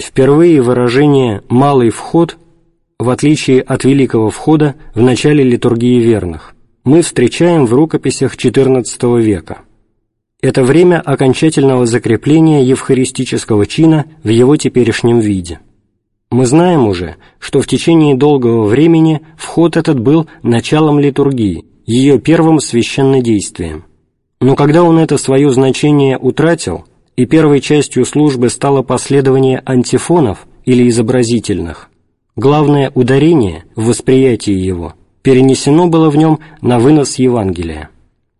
Впервые выражение «малый вход», в отличие от великого входа в начале литургии верных, мы встречаем в рукописях XIV века. Это время окончательного закрепления евхаристического чина в его теперешнем виде. Мы знаем уже, что в течение долгого времени вход этот был началом литургии, ее первым священнодействием. Но когда он это свое значение утратил, и первой частью службы стало последование антифонов или изобразительных, главное ударение в восприятии его перенесено было в нем на вынос Евангелия.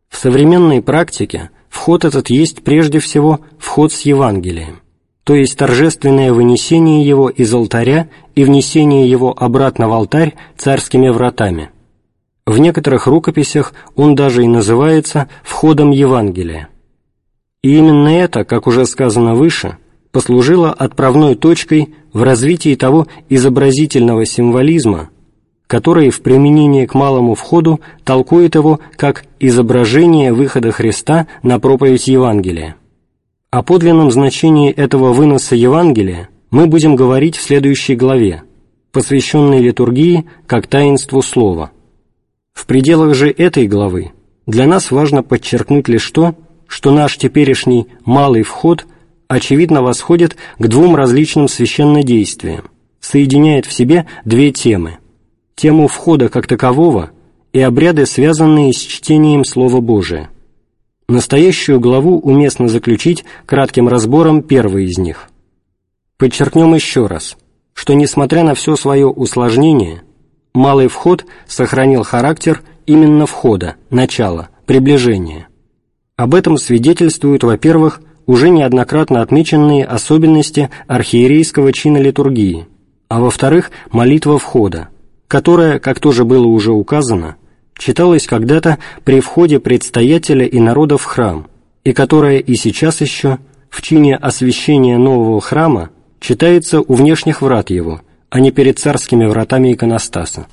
В современной практике вход этот есть прежде всего вход с Евангелием, то есть торжественное вынесение его из алтаря и внесение его обратно в алтарь царскими вратами. В некоторых рукописях он даже и называется «входом Евангелия». И именно это, как уже сказано выше, послужило отправной точкой в развитии того изобразительного символизма, который в применении к малому входу толкует его как изображение выхода Христа на проповедь Евангелия. О подлинном значении этого выноса Евангелия мы будем говорить в следующей главе, посвященной литургии как таинству Слова. В пределах же этой главы для нас важно подчеркнуть лишь то, что наш теперешний малый вход очевидно восходит к двум различным священнодействиям, соединяет в себе две темы – тему входа как такового и обряды, связанные с чтением Слова Божия. Настоящую главу уместно заключить кратким разбором первой из них. Подчеркнем еще раз, что несмотря на все свое усложнение, малый вход сохранил характер именно входа, начала, приближения. Об этом свидетельствуют, во-первых, уже неоднократно отмеченные особенности архиерейского чина литургии, а во-вторых, молитва входа, которая, как тоже было уже указано, читалась когда-то при входе предстоятеля и народа в храм, и которая и сейчас еще в чине освящения нового храма читается у внешних врат его, а не перед царскими вратами иконостаса.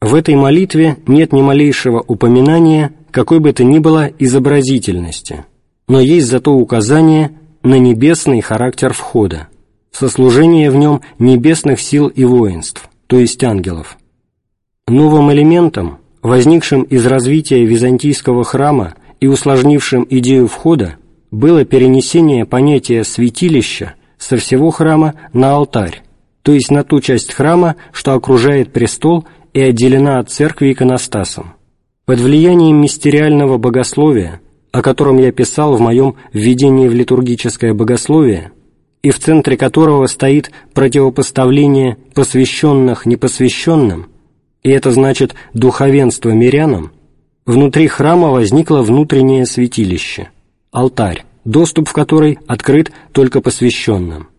В этой молитве нет ни малейшего упоминания какой бы то ни было изобразительности, но есть зато указание на небесный характер входа, сослужение в нем небесных сил и воинств, то есть ангелов. Новым элементом, возникшим из развития византийского храма и усложнившим идею входа, было перенесение понятия «святилища» со всего храма на алтарь, то есть на ту часть храма, что окружает престол и отделена от церкви иконостасом. Под влиянием мистериального богословия, о котором я писал в моем «Введении в литургическое богословие», и в центре которого стоит противопоставление посвященных непосвященным, и это значит духовенство мирянам, внутри храма возникло внутреннее святилище, алтарь, доступ в который открыт только посвященным.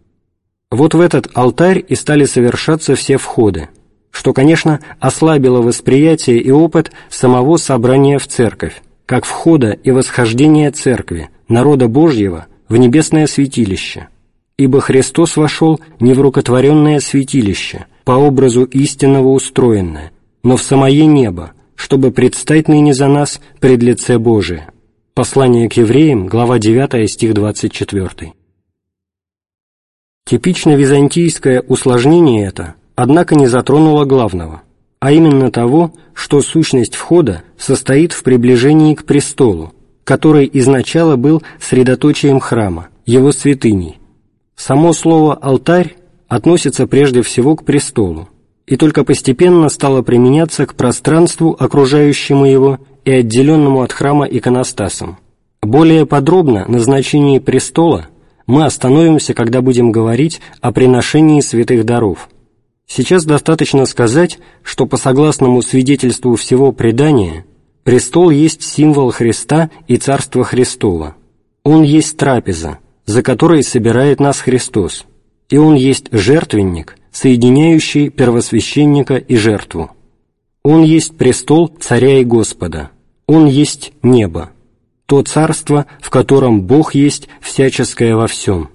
Вот в этот алтарь и стали совершаться все входы – что, конечно, ослабило восприятие и опыт самого собрания в церковь, как входа и восхождения церкви, народа Божьего, в небесное святилище. Ибо Христос вошел не в рукотворенное святилище, по образу истинного устроенное, но в самое небо, чтобы предстать ныне за нас пред лице Божие. Послание к евреям, глава 9, стих 24. Типично византийское усложнение это однако не затронула главного, а именно того, что сущность входа состоит в приближении к престолу, который изначало был средоточием храма, его святыней. Само слово «алтарь» относится прежде всего к престолу, и только постепенно стало применяться к пространству, окружающему его и отделенному от храма иконостасом. Более подробно на значении престола мы остановимся, когда будем говорить о приношении святых даров – Сейчас достаточно сказать, что по согласному свидетельству всего предания, престол есть символ Христа и Царства Христова. Он есть трапеза, за которой собирает нас Христос, и Он есть жертвенник, соединяющий первосвященника и жертву. Он есть престол Царя и Господа, Он есть небо, то царство, в котором Бог есть всяческое во всем.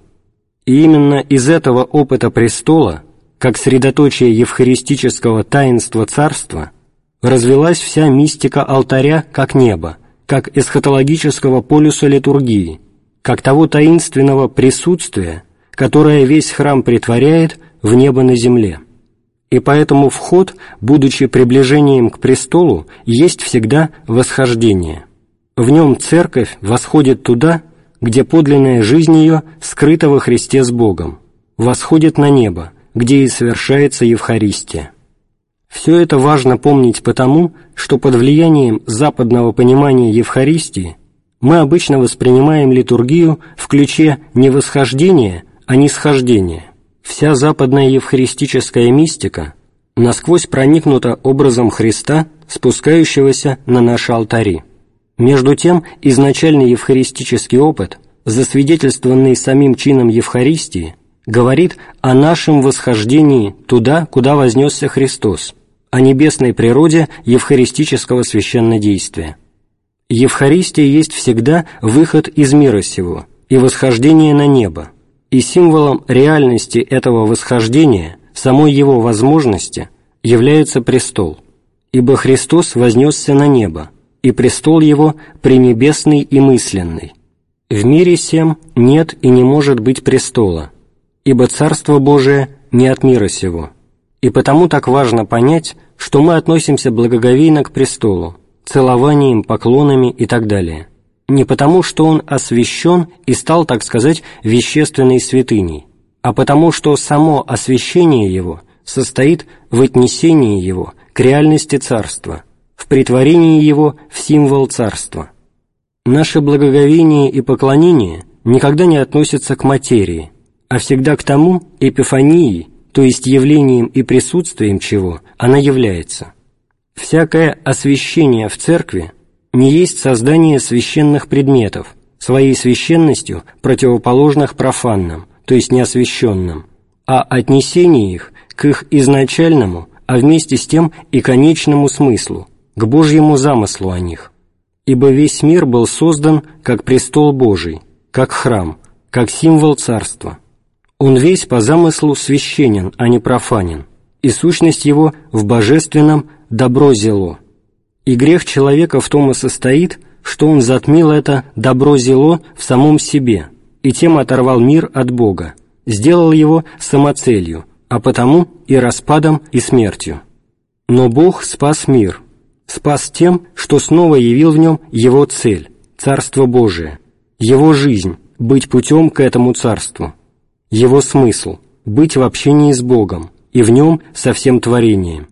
И именно из этого опыта престола как средоточие евхаристического таинства царства, развелась вся мистика алтаря как небо, как эсхатологического полюса литургии, как того таинственного присутствия, которая весь храм притворяет в небо на земле. И поэтому вход, будучи приближением к престолу, есть всегда восхождение. В нем церковь восходит туда, где подлинная жизнь ее скрыта во Христе с Богом, восходит на небо, где и совершается Евхаристия. Все это важно помнить потому, что под влиянием западного понимания Евхаристии мы обычно воспринимаем литургию в ключе не восхождения, а нисхождения. Вся западная евхаристическая мистика насквозь проникнута образом Христа, спускающегося на наши алтари. Между тем, изначальный евхаристический опыт, засвидетельствованный самим чином Евхаристии, говорит о нашем восхождении туда, куда вознесся Христос, о небесной природе евхаристического священнодействия. Евхаристия есть всегда выход из мира сего и восхождение на небо, и символом реальности этого восхождения, самой его возможности, является престол, ибо Христос вознесся на небо, и престол его пренебесный и мысленный. В мире сем нет и не может быть престола, ибо Царство Божие не от мира сего. И потому так важно понять, что мы относимся благоговейно к престолу, целованием, поклонами и так далее. Не потому, что он освящен и стал, так сказать, вещественной святыней, а потому, что само освящение его состоит в отнесении его к реальности царства, в притворении его в символ царства. Наше благоговение и поклонение никогда не относятся к материи, а всегда к тому эпифании, то есть явлением и присутствием чего она является. Всякое освящение в церкви не есть создание священных предметов, своей священностью противоположных профанным, то есть неосвященным, а отнесение их к их изначальному, а вместе с тем и конечному смыслу, к Божьему замыслу о них. Ибо весь мир был создан как престол Божий, как храм, как символ царства. Он весь по замыслу священен, а не профанен, и сущность его в божественном добро-зело. И грех человека в том и состоит, что он затмил это добро-зело в самом себе, и тем оторвал мир от Бога, сделал его самоцелью, а потому и распадом, и смертью. Но Бог спас мир, спас тем, что снова явил в нем его цель, Царство Божие, его жизнь, быть путем к этому Царству, его смысл, быть в общении с Богом и в нем со всем творением.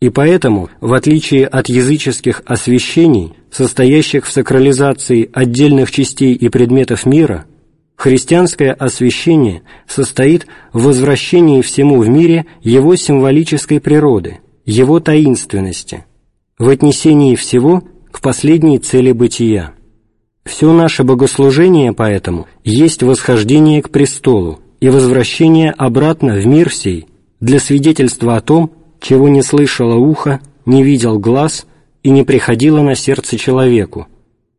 И поэтому, в отличие от языческих освящений, состоящих в сакрализации отдельных частей и предметов мира, христианское освящение состоит в возвращении всему в мире его символической природы, его таинственности, в отнесении всего к последней цели бытия. Все наше богослужение поэтому есть восхождение к престолу и возвращение обратно в мир сей для свидетельства о том, чего не слышало ухо, не видел глаз и не приходило на сердце человеку,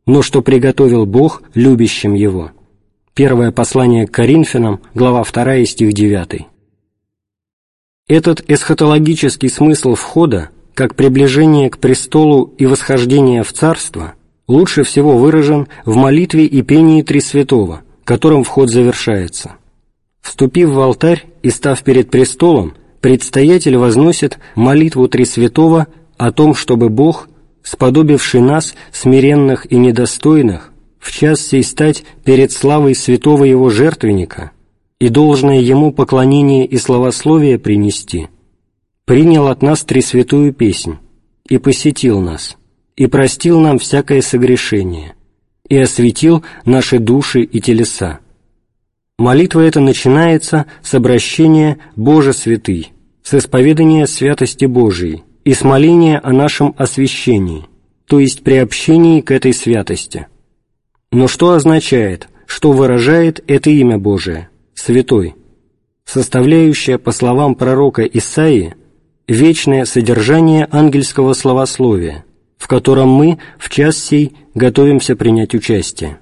но что приготовил Бог любящим его. Первое послание к Коринфянам, глава 2, стих 9. Этот эсхатологический смысл входа, как приближение к престолу и восхождение в царство, лучше всего выражен в молитве и пении Тресвятого, которым вход завершается. Вступив в алтарь и став перед престолом, предстоятель возносит молитву Тресвятого о том, чтобы Бог, сподобивший нас, смиренных и недостойных, в час сей стать перед славой святого Его жертвенника и должное Ему поклонение и славословие принести, принял от нас Тресвятую песнь и посетил нас, и простил нам всякое согрешение, и осветил наши души и телеса. Молитва эта начинается с обращения «Боже святый», с исповедания святости Божией и с моления о нашем освящении, то есть приобщении к этой святости. Но что означает, что выражает это имя Божие, святой, составляющее, по словам пророка Исаии, вечное содержание ангельского словословия, в котором мы в час сей готовимся принять участие.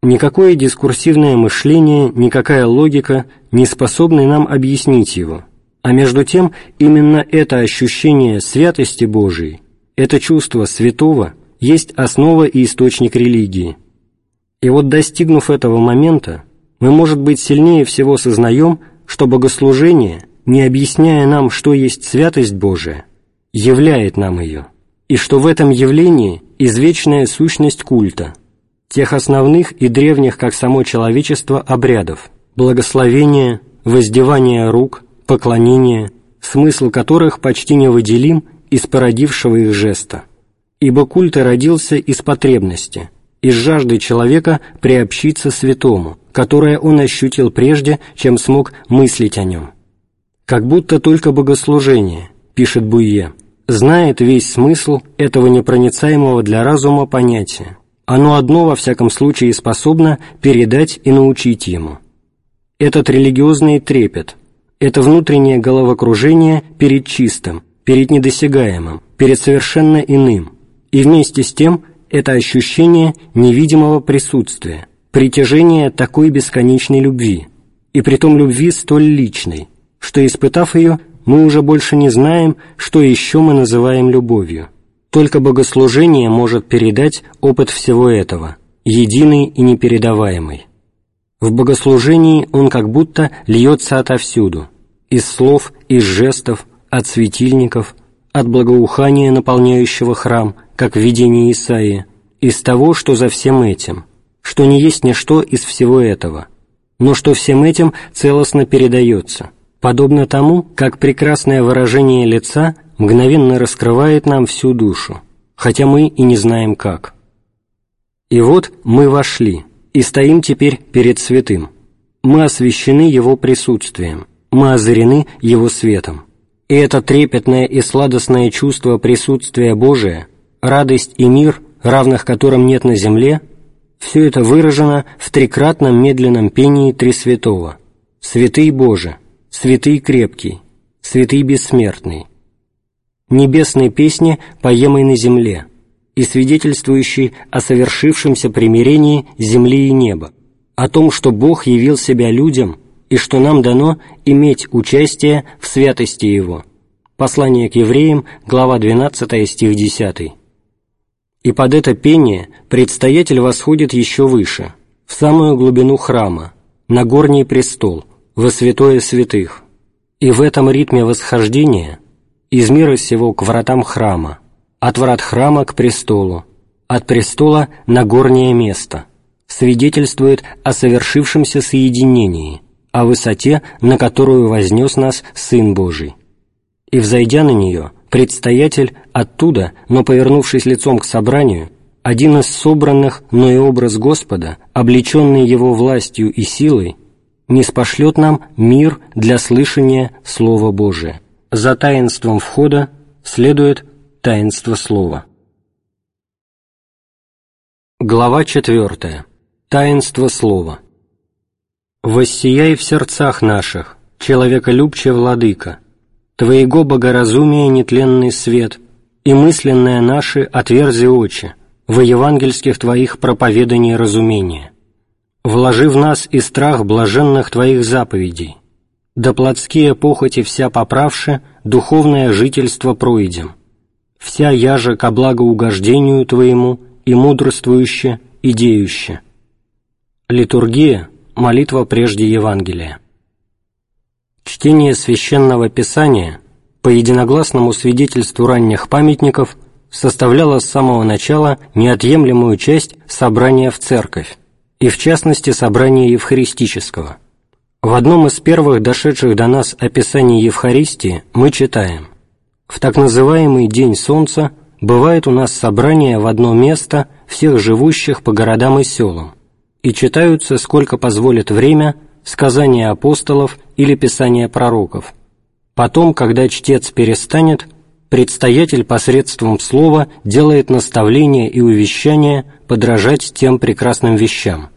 Никакое дискурсивное мышление, никакая логика не способны нам объяснить его, а между тем именно это ощущение святости Божией, это чувство святого есть основа и источник религии. И вот достигнув этого момента, Мы, может быть, сильнее всего сознаем, что богослужение, не объясняя нам, что есть святость Божия, являет нам ее, и что в этом явлении извечная сущность культа, тех основных и древних, как само человечество, обрядов, благословения, воздевания рук, поклонения, смысл которых почти невыделим из породившего их жеста. Ибо культ родился из потребности, из жажды человека приобщиться святому, которое он ощутил прежде, чем смог мыслить о нем. Как будто только богослужение, пишет Буйе, знает весь смысл этого непроницаемого для разума понятия. Оно одно, во всяком случае, способно передать и научить ему. Этот религиозный трепет, это внутреннее головокружение перед чистым, перед недосягаемым, перед совершенно иным, и вместе с тем это ощущение невидимого присутствия, притяжение такой бесконечной любви, и притом любви столь личной, что, испытав ее, мы уже больше не знаем, что еще мы называем любовью. Только богослужение может передать опыт всего этого, единый и непередаваемый. В богослужении он как будто льется отовсюду, из слов, из жестов, от светильников, от благоухания, наполняющего храм, как в видении Исаии, из того, что за всем этим, что не есть ничто из всего этого, но что всем этим целостно передается – подобно тому, как прекрасное выражение лица мгновенно раскрывает нам всю душу, хотя мы и не знаем как. И вот мы вошли, и стоим теперь перед святым. Мы освящены Его присутствием, мы озарены Его светом. И это трепетное и сладостное чувство присутствия Божия, радость и мир, равных которым нет на земле, все это выражено в трикратном медленном пении Тресвятого. «Святый Боже, святый крепкий, святый бессмертный, небесной песни, поемой на земле, и свидетельствующей о совершившемся примирении земли и неба, о том, что Бог явил себя людям и что нам дано иметь участие в святости Его. Послание к евреям, глава 12, стих 10. И под это пение предстоятель восходит еще выше, в самую глубину храма, на горний престол – во святое святых, и в этом ритме восхождения из мира сего к вратам храма, от врат храма к престолу, от престола на горнее место, свидетельствует о совершившемся соединении, о высоте, на которую вознес нас Сын Божий. И, взойдя на нее, предстоятель оттуда, но повернувшись лицом к собранию, один из собранных, но и образ Господа, облеченный Его властью и силой, не спошлет нам мир для слышания Слова Божия. За таинством входа следует таинство Слова. Глава 4. Таинство Слова. «Воссияй в сердцах наших, человеколюбче владыка, Твоего богоразумия нетленный свет, и мысленное наши отверзи очи, в евангельских Твоих проповеданий разумения вложи в нас и страх блаженных Твоих заповедей, да плотские похоти вся поправши, духовное жительство пройдем, вся яже ко благоугождению Твоему и мудрствующе, и деюще. Литургия – молитва прежде Евангелия. Чтение Священного Писания по единогласному свидетельству ранних памятников составляло с самого начала неотъемлемую часть собрания в церковь, и в частности собрания Евхаристического. В одном из первых дошедших до нас описаний Евхаристии мы читаем «В так называемый День Солнца бывает у нас собрание в одно место всех живущих по городам и селам, и читаются, сколько позволит время, сказания апостолов или писания пророков. Потом, когда чтец перестанет, предстоятель посредством слова делает наставление и увещание подражать тем прекрасным вещам.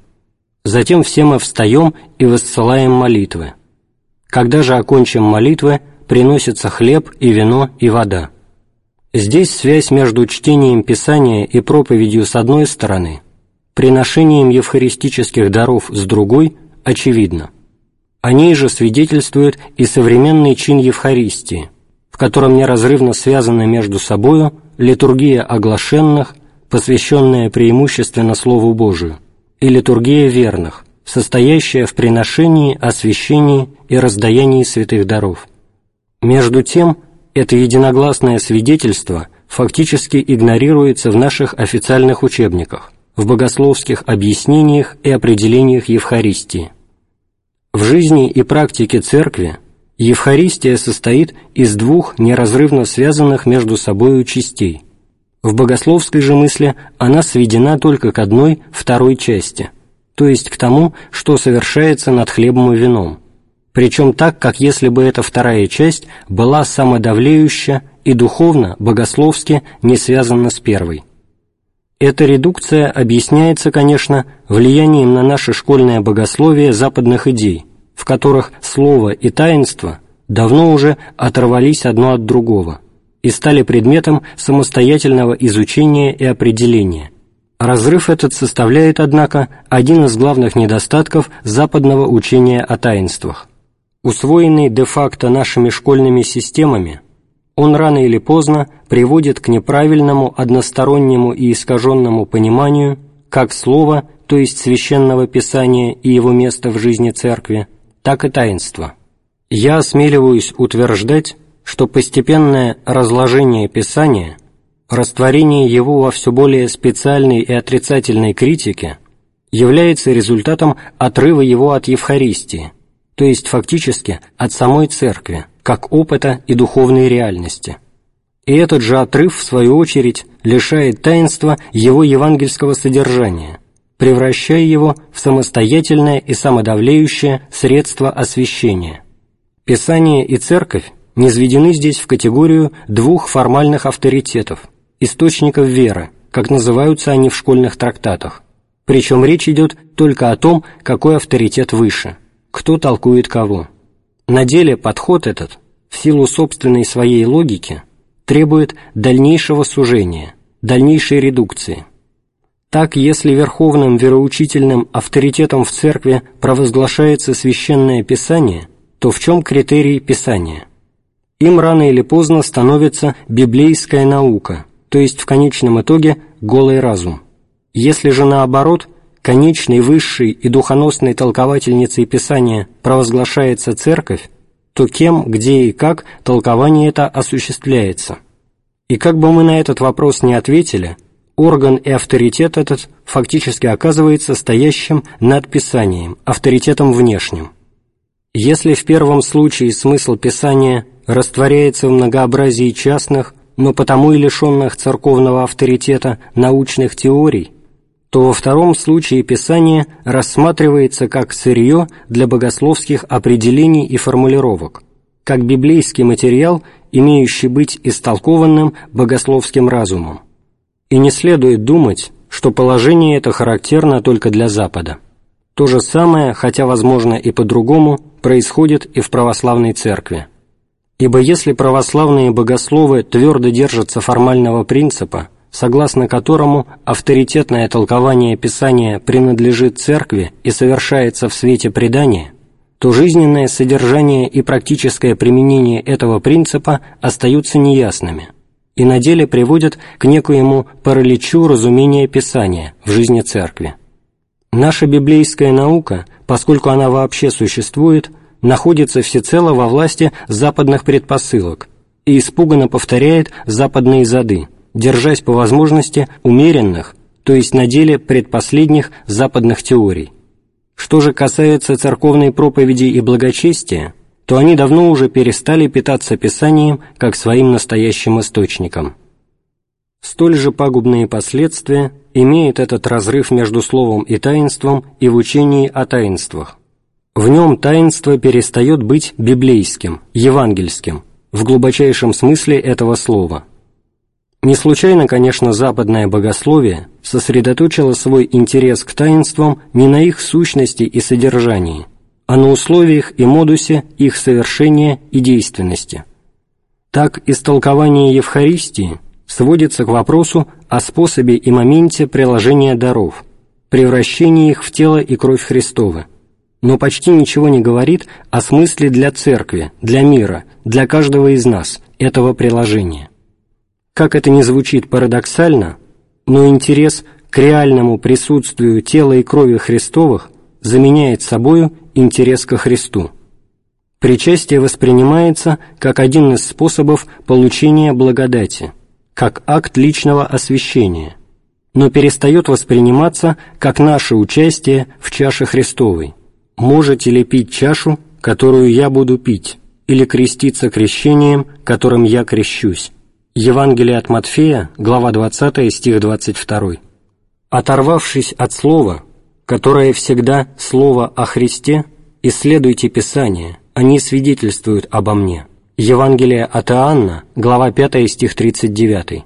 Затем все мы встаем и воссылаем молитвы. Когда же окончим молитвы, приносится хлеб и вино и вода. Здесь связь между чтением Писания и проповедью с одной стороны, приношением евхаристических даров с другой очевидна. О ней же свидетельствует и современный чин Евхаристии, в котором неразрывно связаны между собою литургия оглашенных, посвященная преимущественно Слову Божию, и литургия верных, состоящая в приношении, освящении и раздаянии святых даров. Между тем, это единогласное свидетельство фактически игнорируется в наших официальных учебниках, в богословских объяснениях и определениях Евхаристии. В жизни и практике Церкви Евхаристия состоит из двух неразрывно связанных между собой частей. В богословской же мысли она сведена только к одной второй части, то есть к тому, что совершается над хлебом и вином, причем так, как если бы эта вторая часть была самодавлеющая и духовно, богословски не связана с первой. Эта редукция объясняется, конечно, влиянием на наше школьное богословие западных идей, в которых слово и таинство давно уже оторвались одно от другого и стали предметом самостоятельного изучения и определения. Разрыв этот составляет, однако, один из главных недостатков западного учения о таинствах – усвоенный де-факто нашими школьными системами, он рано или поздно приводит к неправильному, одностороннему и искаженному пониманию как слова, то есть священного писания и его места в жизни церкви, так и таинства. Я осмеливаюсь утверждать, что постепенное разложение Писания, растворение его во все более специальной и отрицательной критике является результатом отрыва его от Евхаристии, то есть фактически от самой церкви, как опыта и духовной реальности. И этот же отрыв, в свою очередь, лишает таинства его евангельского содержания, превращая его в самостоятельное и самодавлеющее средство освящения. Писание и церковь низведены здесь в категорию двух формальных авторитетов, источников веры, как называются они в школьных трактатах, причем речь идет только о том, какой авторитет выше – кто толкует кого. На деле подход этот, в силу собственной своей логики, требует дальнейшего сужения, дальнейшей редукции. Так, если верховным вероучительным авторитетом в церкви провозглашается священное писание, то в чем критерий писания? Им рано или поздно становится библейская наука, то есть в конечном итоге голый разум. Если же наоборот – конечной, высшей и духоносной толковательницей Писания провозглашается Церковь, то кем, где и как толкование это осуществляется. И как бы мы на этот вопрос не ответили, орган и авторитет этот фактически оказывается стоящим над Писанием, авторитетом внешним. Если в первом случае смысл Писания растворяется в многообразии частных, но потому и лишенных церковного авторитета научных теорий, то во втором случае Писание рассматривается как сырье для богословских определений и формулировок, как библейский материал, имеющий быть истолкованным богословским разумом. И не следует думать, что положение это характерно только для Запада. То же самое, хотя, возможно, и по-другому, происходит и в православной церкви. Ибо если православные богословы твердо держатся формального принципа, согласно которому авторитетное толкование Писания принадлежит Церкви и совершается в свете предания, то жизненное содержание и практическое применение этого принципа остаются неясными и на деле приводят к некоему параличу разумения Писания в жизни Церкви. Наша библейская наука, поскольку она вообще существует, находится всецело во власти западных предпосылок и испуганно повторяет западные зады – держась по возможности умеренных, то есть на деле предпоследних западных теорий. Что же касается церковной проповеди и благочестия, то они давно уже перестали питаться Писанием как своим настоящим источником. Столь же пагубные последствия имеет этот разрыв между словом и таинством и в учении о таинствах. В нем таинство перестает быть библейским, евангельским, в глубочайшем смысле этого слова – не случайно, конечно, западное богословие сосредоточило свой интерес к таинствам не на их сущности и содержании, а на условиях и модусе их совершения и действенности. Так, истолкование Евхаристии сводится к вопросу о способе и моменте приложения даров, превращении их в тело и кровь Христовы, но почти ничего не говорит о смысле для Церкви, для мира, для каждого из нас этого приложения. Как это ни звучит парадоксально, но интерес к реальному присутствию тела и крови Христовых заменяет собою интерес ко Христу. Причастие воспринимается как один из способов получения благодати, как акт личного освящения, но перестает восприниматься как наше участие в чаше Христовой. Можете ли пить чашу, которую я буду пить, или креститься крещением, которым я крещусь? Евангелие от Матфея, глава 20, стих 22. Оторвавшись от слова, которое всегда слово о Христе, исследуйте Писание, они свидетельствуют обо мне. Евангелие от Иоанна, глава 5, стих 39.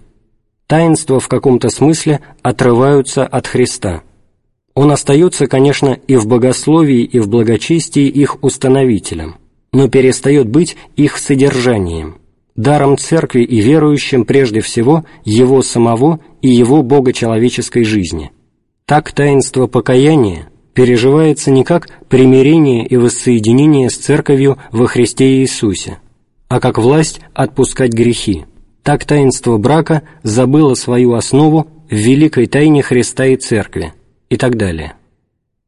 Таинства в каком-то смысле отрываются от Христа. Он остается, конечно, и в богословии, и в благочестии их установителем, но перестает быть их содержанием даром церкви и верующим прежде всего его самого и его богочеловеческой жизни. Так таинство покаяния переживается не как примирение и воссоединение с церковью во Христе Иисусе, а как власть отпускать грехи. Так таинство брака забыло свою основу в великой тайне Христа и Церкви и так далее.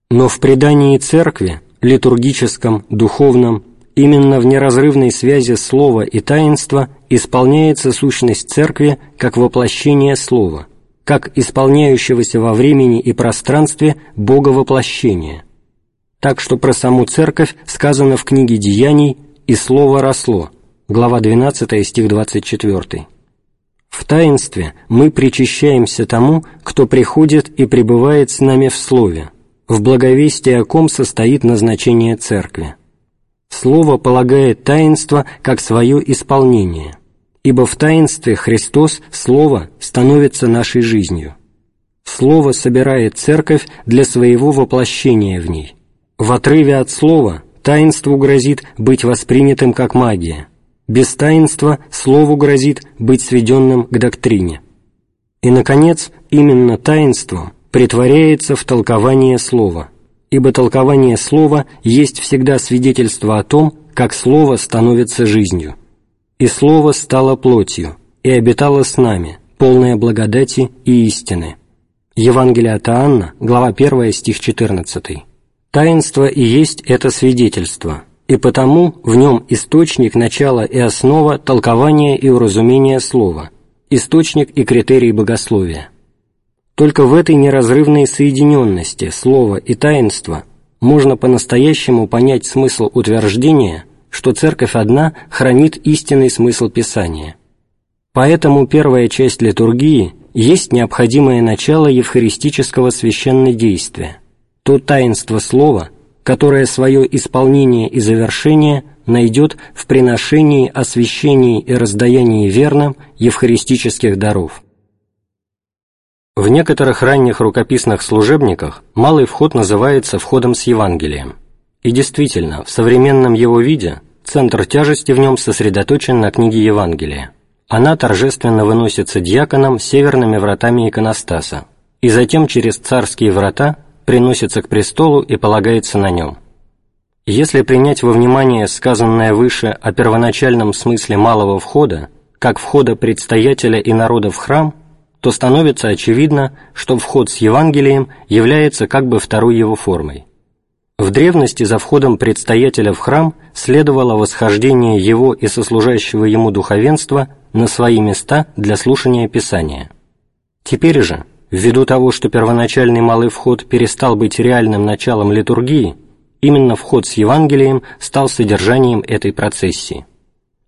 Но в предании Церкви, литургическом, духовном именно в неразрывной связи слова и таинства исполняется сущность Церкви как воплощение слова, как исполняющегося во времени и пространстве Бога воплощения. Так что про саму Церковь сказано в книге «Деяний» «И слово росло», глава 12, стих 24. В таинстве мы причащаемся тому, кто приходит и пребывает с нами в Слове, в благовестии о ком состоит назначение Церкви. Слово полагает таинство как свое исполнение, ибо в таинстве Христос, Слово, становится нашей жизнью. Слово собирает Церковь для своего воплощения в ней. В отрыве от Слова таинству грозит быть воспринятым как магия, без таинства Слову грозит быть сведенным к доктрине. И, наконец, именно таинством притворяется в толкование Слова – ибо толкование слова есть всегда свидетельство о том, как слово становится жизнью. И слово стало плотью, и обитало с нами, полное благодати и истины. Евангелие от Иоанна, глава 1, стих 14. Таинство и есть это свидетельство, и потому в нем источник, начало и основа толкования и уразумения слова, источник и критерий богословия. Только в этой неразрывной соединенности слова и таинства можно по-настоящему понять смысл утверждения, что Церковь одна хранит истинный смысл Писания. Поэтому первая часть литургии есть необходимое начало евхаристического священнодействия, то таинство слова, которое свое исполнение и завершение найдет в приношении, освящении и раздаянии верным евхаристических даров. В некоторых ранних рукописных служебниках малый вход называется входом с Евангелием. И действительно, в современном его виде центр тяжести в нем сосредоточен на книге Евангелия. Она торжественно выносится диаконом северными вратами иконостаса, и затем через царские врата приносится к престолу и полагается на нем. Если принять во внимание сказанное выше о первоначальном смысле малого входа, как входа предстоятеля и народа в храм – то становится очевидно, что вход с Евангелием является как бы второй его формой. В древности за входом предстоятеля в храм следовало восхождение его и сослужащего ему духовенства на свои места для слушания Писания. Теперь же, ввиду того, что первоначальный малый вход перестал быть реальным началом литургии, именно вход с Евангелием стал содержанием этой процессии.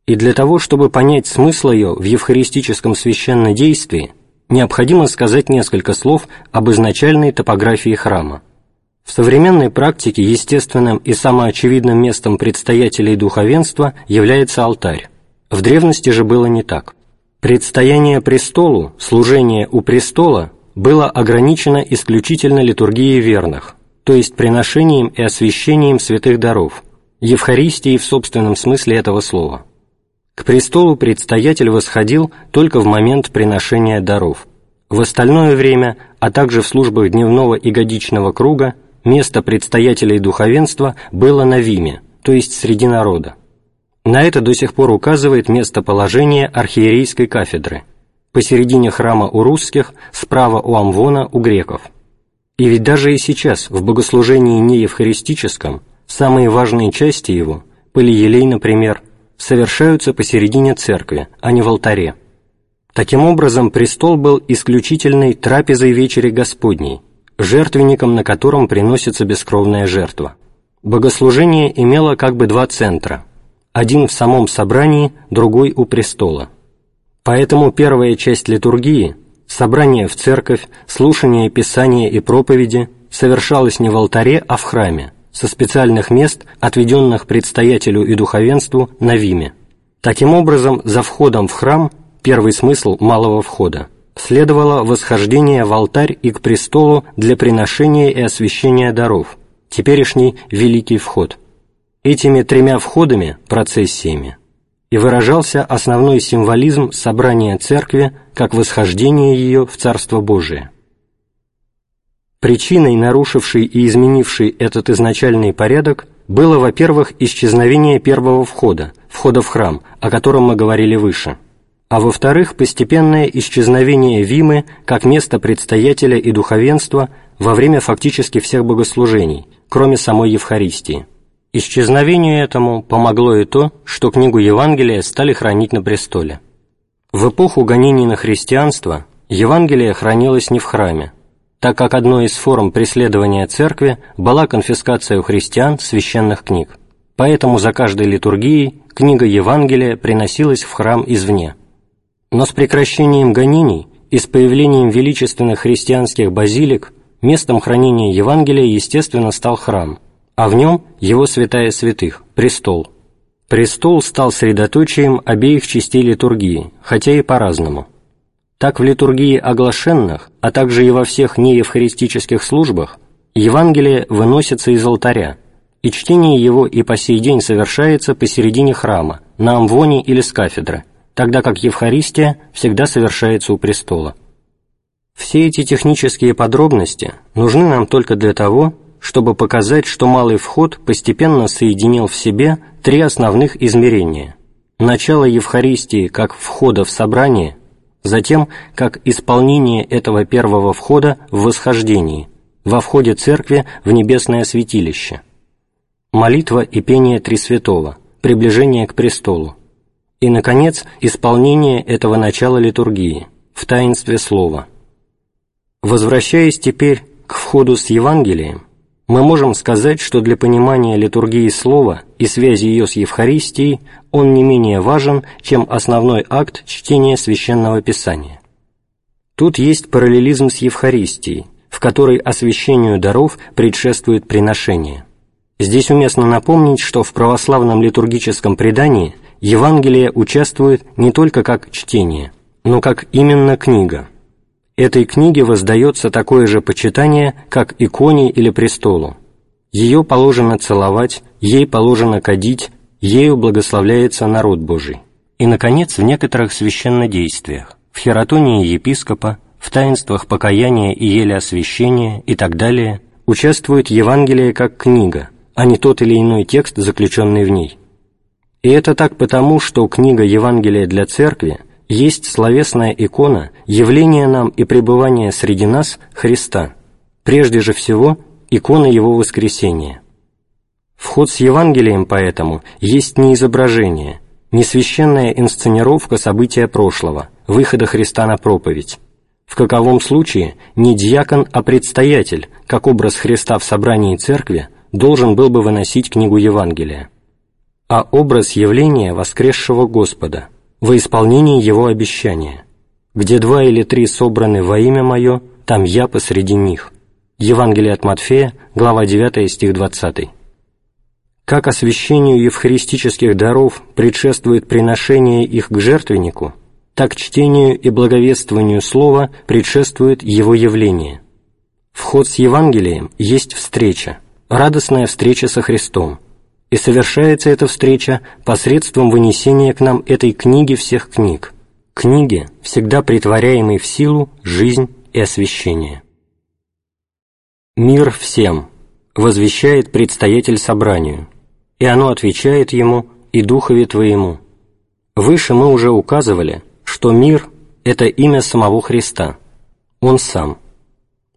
И для того, чтобы понять смысл ее в евхаристическом священнодействии, необходимо сказать несколько слов об изначальной топографии храма. В современной практике естественным и самоочевидным местом предстоятелей духовенства является алтарь. В древности же было не так. Предстояние престолу, служение у престола было ограничено исключительно литургией верных, то есть приношением и освящением святых даров, Евхаристией в собственном смысле этого слова. К престолу предстоятель восходил только в момент приношения даров. В остальное время, а также в службах дневного и годичного круга, место предстоятеля и духовенства было на Виме, то есть среди народа. На это до сих пор указывает местоположение архиерейской кафедры, посередине храма у русских, справа у Амвона у греков. И ведь даже и сейчас в богослужении неевхаристическом самые важные части его, полиелей, например, совершаются посередине церкви, а не в алтаре. Таким образом, престол был исключительной трапезой вечери Господней, жертвенником, на котором приносится бескровная жертва. Богослужение имело как бы два центра, один в самом собрании, другой у престола. Поэтому первая часть литургии, собрание в церковь, слушание Писания и проповеди, совершалось не в алтаре, а в храме, со специальных мест, отведенных предстоятелю и духовенству на Виме. Таким образом, за входом в храм, первый смысл малого входа, следовало восхождение в алтарь и к престолу для приношения и освящения даров, теперешний Великий Вход. Этими тремя входами, процессиями, и выражался основной символизм собрания Церкви как восхождение ее в Царство Божие. Причиной, нарушившей и изменившей этот изначальный порядок, было, во-первых, исчезновение первого входа, входа в храм, о котором мы говорили выше, а во-вторых, постепенное исчезновение Вимы как места предстоятеля и духовенства во время фактически всех богослужений, кроме самой Евхаристии. Исчезновению этому помогло и то, что книгу Евангелия стали хранить на престоле. В эпоху гонений на христианство Евангелие хранилось не в храме, так как одной из форм преследования церкви была конфискация у христиан священных книг. Поэтому за каждой литургией книга Евангелия приносилась в храм извне. Но с прекращением гонений и с появлением величественных христианских базилик местом хранения Евангелия, естественно, стал храм, а в нем его святая святых – престол. Престол стал средоточием обеих частей литургии, хотя и по-разному – так в литургии оглашенных, а также и во всех неевхаристических службах Евангелие выносится из алтаря, и чтение его и по сей день совершается посередине храма, на амвоне или с кафедры, тогда как Евхаристия всегда совершается у престола. Все эти технические подробности нужны нам только для того, чтобы показать, что малый вход постепенно соединил в себе три основных измерения. Начало Евхаристии как входа в собрание – затем как исполнение этого первого входа в восхождении, во входе церкви в небесное святилище, молитва и пение Тресвятого, приближение к престолу, и, наконец, исполнение этого начала литургии в таинстве Слова. Возвращаясь теперь к входу с Евангелием, мы можем сказать, что для понимания литургии Слова и связи ее с Евхаристией он не менее важен, чем основной акт чтения Священного Писания. Тут есть параллелизм с Евхаристией, в которой освящению даров предшествует приношение. Здесь уместно напомнить, что в православном литургическом предании Евангелие участвует не только как чтение, но как именно книга – Этой книге воздается такое же почитание, как иконе или престолу. Ее положено целовать, ей положено кадить, ею благословляется народ Божий. И, наконец, в некоторых священнодействиях, в хератонии епископа, в таинствах покаяния и еле освящения и так далее, участвует Евангелие как книга, а не тот или иной текст, заключенный в ней. И это так потому, что книга Евангелия для Церкви – есть словесная икона явления нам и пребывания среди нас Христа, прежде же всего икона Его воскресения. Вход с Евангелием поэтому есть не изображение, не священная инсценировка события прошлого, выхода Христа на проповедь. В каковом случае не диакон, а предстоятель, как образ Христа в собрании церкви, должен был бы выносить книгу Евангелия, а образ явления воскресшего Господа, во исполнении Его обещания. Где два или три собраны во имя Мое, там Я посреди них». Евангелие от Матфея, глава 9, стих 20. Как освящению евхаристических даров предшествует приношение их к жертвеннику, так чтению и благовествованию Слова предшествует его явление. Вход с Евангелием есть встреча, радостная встреча со Христом, и совершается эта встреча посредством вынесения к нам этой книги всех книг, книги, всегда притворяемой в силу, жизнь и освящение. «Мир всем», — возвещает предстоятель собранию, и оно отвечает ему и Духове Твоему. Выше мы уже указывали, что мир — это имя самого Христа, Он Сам.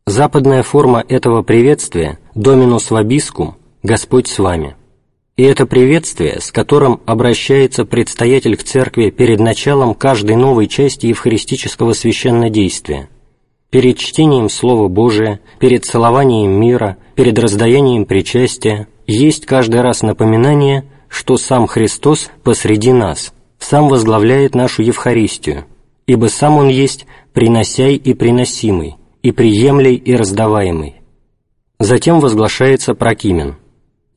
Западная форма этого приветствия «Доминус вобискум» – «Господь с вами». И это приветствие, с которым обращается предстоятель к церкви перед началом каждой новой части евхаристического священнодействия, перед чтением Слова Божия, перед целованием мира, перед раздаянием причастия, есть каждый раз напоминание, что сам Христос посреди нас, сам возглавляет нашу Евхаристию, ибо сам Он есть приносяй и приносимый, и приемлей и раздаваемый. Затем возглашается прокимен.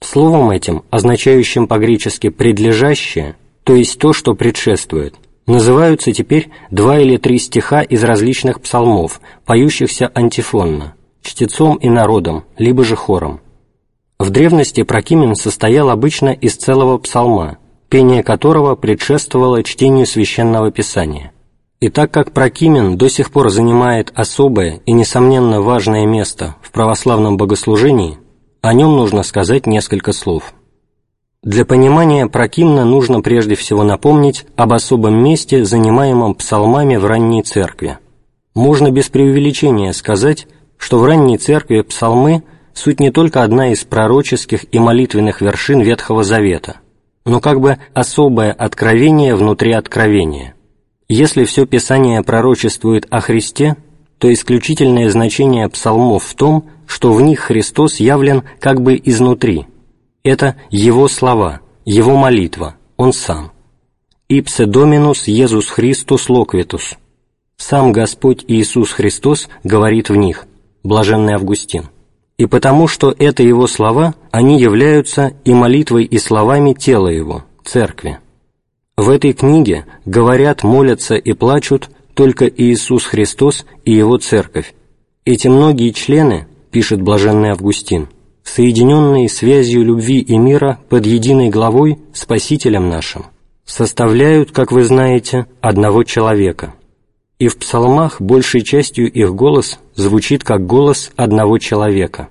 Словом этим, означающим по-гречески «предлежащее», то есть то, что предшествует, называются теперь два или три стиха из различных псалмов, поющихся антифонно, чтецом и народом, либо же хором. В древности прокимен состоял обычно из целого псалма, пение которого предшествовало чтению священного писания. И так как прокимен до сих пор занимает особое и, несомненно, важное место в православном богослужении, о нем нужно сказать несколько слов. Для понимания прокимна нужно прежде всего напомнить об особом месте, занимаемом псалмами в ранней церкви. Можно без преувеличения сказать, что в ранней церкви псалмы – суть не только одна из пророческих и молитвенных вершин Ветхого Завета, но как бы особое откровение внутри откровения – если все Писание пророчествует о Христе, то исключительное значение псалмов в том, что в них Христос явлен как бы изнутри. Это Его слова, Его молитва, Он Сам. «Ипсе Доминус Иисус Христос Локвитус» Сам Господь Иисус Христос говорит в них, блаженный Августин. И потому, что это Его слова, они являются и молитвой, и словами тела Его, Церкви. В этой книге говорят, молятся и плачут только Иисус Христос и Его Церковь. Эти многие члены, пишет блаженный Августин, соединенные связью любви и мира под единой главой Спасителем нашим, составляют, как вы знаете, одного человека. И в псалмах большей частью их голос звучит как голос одного человека.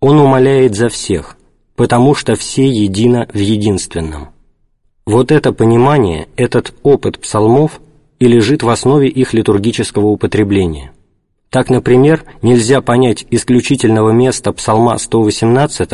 Он умоляет за всех, потому что все едино в единственном. Вот это понимание, этот опыт псалмов и лежит в основе их литургического употребления. Так, например, нельзя понять исключительного места псалма 118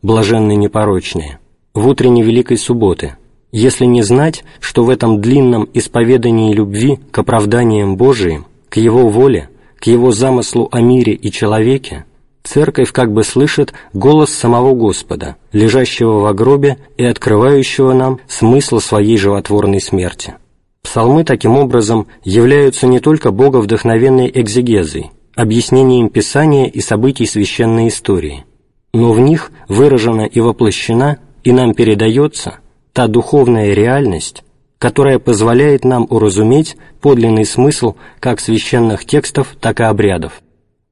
«Блаженные непорочные» в утренней Великой Субботы, если не знать, что в этом длинном исповедании любви к оправданиям Божиим, к Его воле, к Его замыслу о мире и человеке Церковь как бы слышит голос самого Господа, лежащего в гробе и открывающего нам смысл своей животворной смерти. Псалмы таким образом являются не только боговдохновенной экзегезой, объяснением Писания и событий священной истории, но в них выражена и воплощена, и нам передается та духовная реальность, которая позволяет нам уразуметь подлинный смысл как священных текстов, так и обрядов.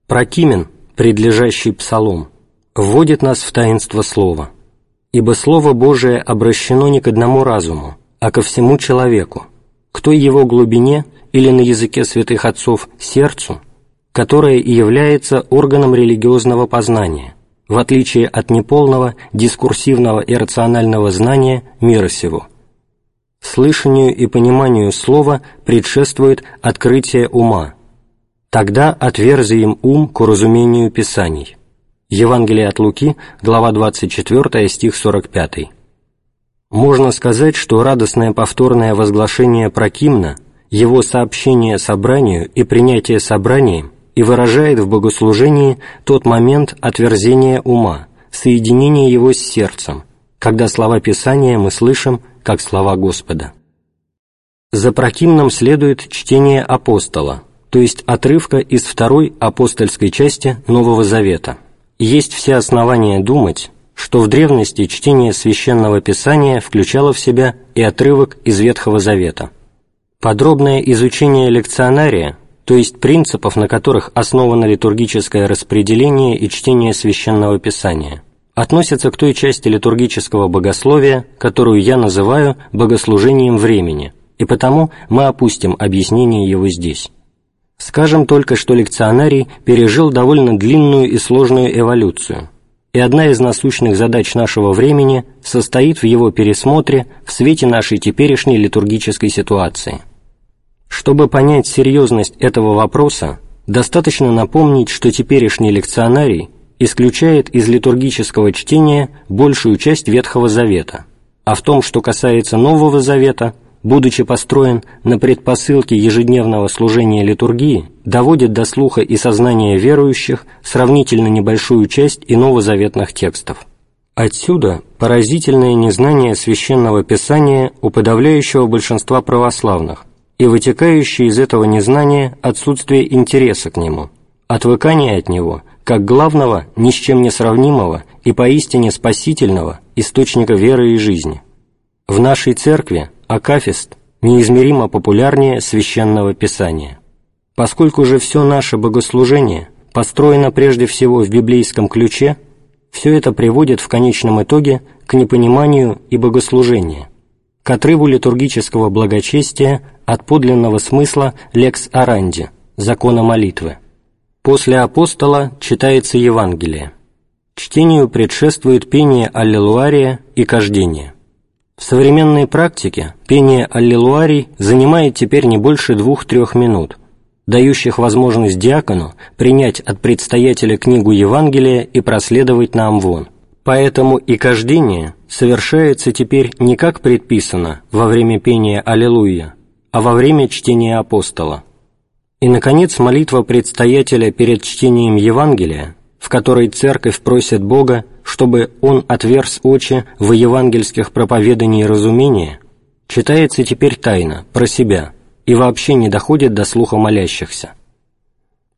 Прокимен – предлежащий псалом, вводит нас в таинство слова, ибо Слово Божие обращено не к одному разуму, а ко всему человеку, к той его глубине или на языке святых отцов сердцу, которое и является органом религиозного познания, в отличие от неполного дискурсивного и рационального знания мира сего. Слышанию и пониманию слова предшествует открытие ума – Тогда отверзи им ум к уразумению Писаний. Евангелие от Луки, глава 24, стих 45. Можно сказать, что радостное повторное возглашение Прокимна, его сообщение собранию и принятие собранием и выражает в богослужении тот момент отверзения ума, соединения его с сердцем, когда слова Писания мы слышим как слова Господа. За Прокимном следует чтение апостола – то есть отрывка из второй апостольской части Нового Завета. Есть все основания думать, что в древности чтение Священного Писания включало в себя и отрывок из Ветхого Завета. Подробное изучение лекционария, то есть принципов, на которых основано литургическое распределение и чтение Священного Писания, относится к той части литургического богословия, которую я называю богослужением времени, и потому мы опустим объяснение его здесь. Скажем только, что лекционарий пережил довольно длинную и сложную эволюцию, и одна из насущных задач нашего времени состоит в его пересмотре в свете нашей теперешней литургической ситуации. Чтобы понять серьезность этого вопроса, достаточно напомнить, что теперешний лекционарий исключает из литургического чтения большую часть Ветхого Завета, а в том, что касается Нового Завета, будучи построен на предпосылке ежедневного служения литургии, доводит до слуха и сознания верующих сравнительно небольшую часть и новозаветных текстов. Отсюда поразительное незнание священного писания у подавляющего большинства православных и вытекающее из этого незнания отсутствие интереса к нему, отвыкание от него как главного, ни с чем не сравнимого и поистине спасительного источника веры и жизни. В нашей церкви акафист неизмеримо популярнее священного писания. Поскольку же все наше богослужение построено прежде всего в библейском ключе – все это приводит в конечном итоге к непониманию и богослужению, к отрыву литургического благочестия от подлинного смысла лекс оранди, закона молитвы. После апостола читается Евангелие. Чтению предшествует пение Аллилуария и кождение. В современной практике пение Аллилуарий занимает теперь не больше двух-трех минут, дающих возможность диакону принять от предстоятеля книгу Евангелия и проследовать на Амвон. Поэтому и кождение совершается теперь не как предписано во время пения «Аллилуйя», а во время чтения апостола. И, наконец, молитва предстоятеля перед чтением Евангелия, в которой церковь просит Бога, чтобы Он отверз очи в евангельских проповедании разумения, читается теперь тайно, про себя – и вообще не доходит до слуха молящихся.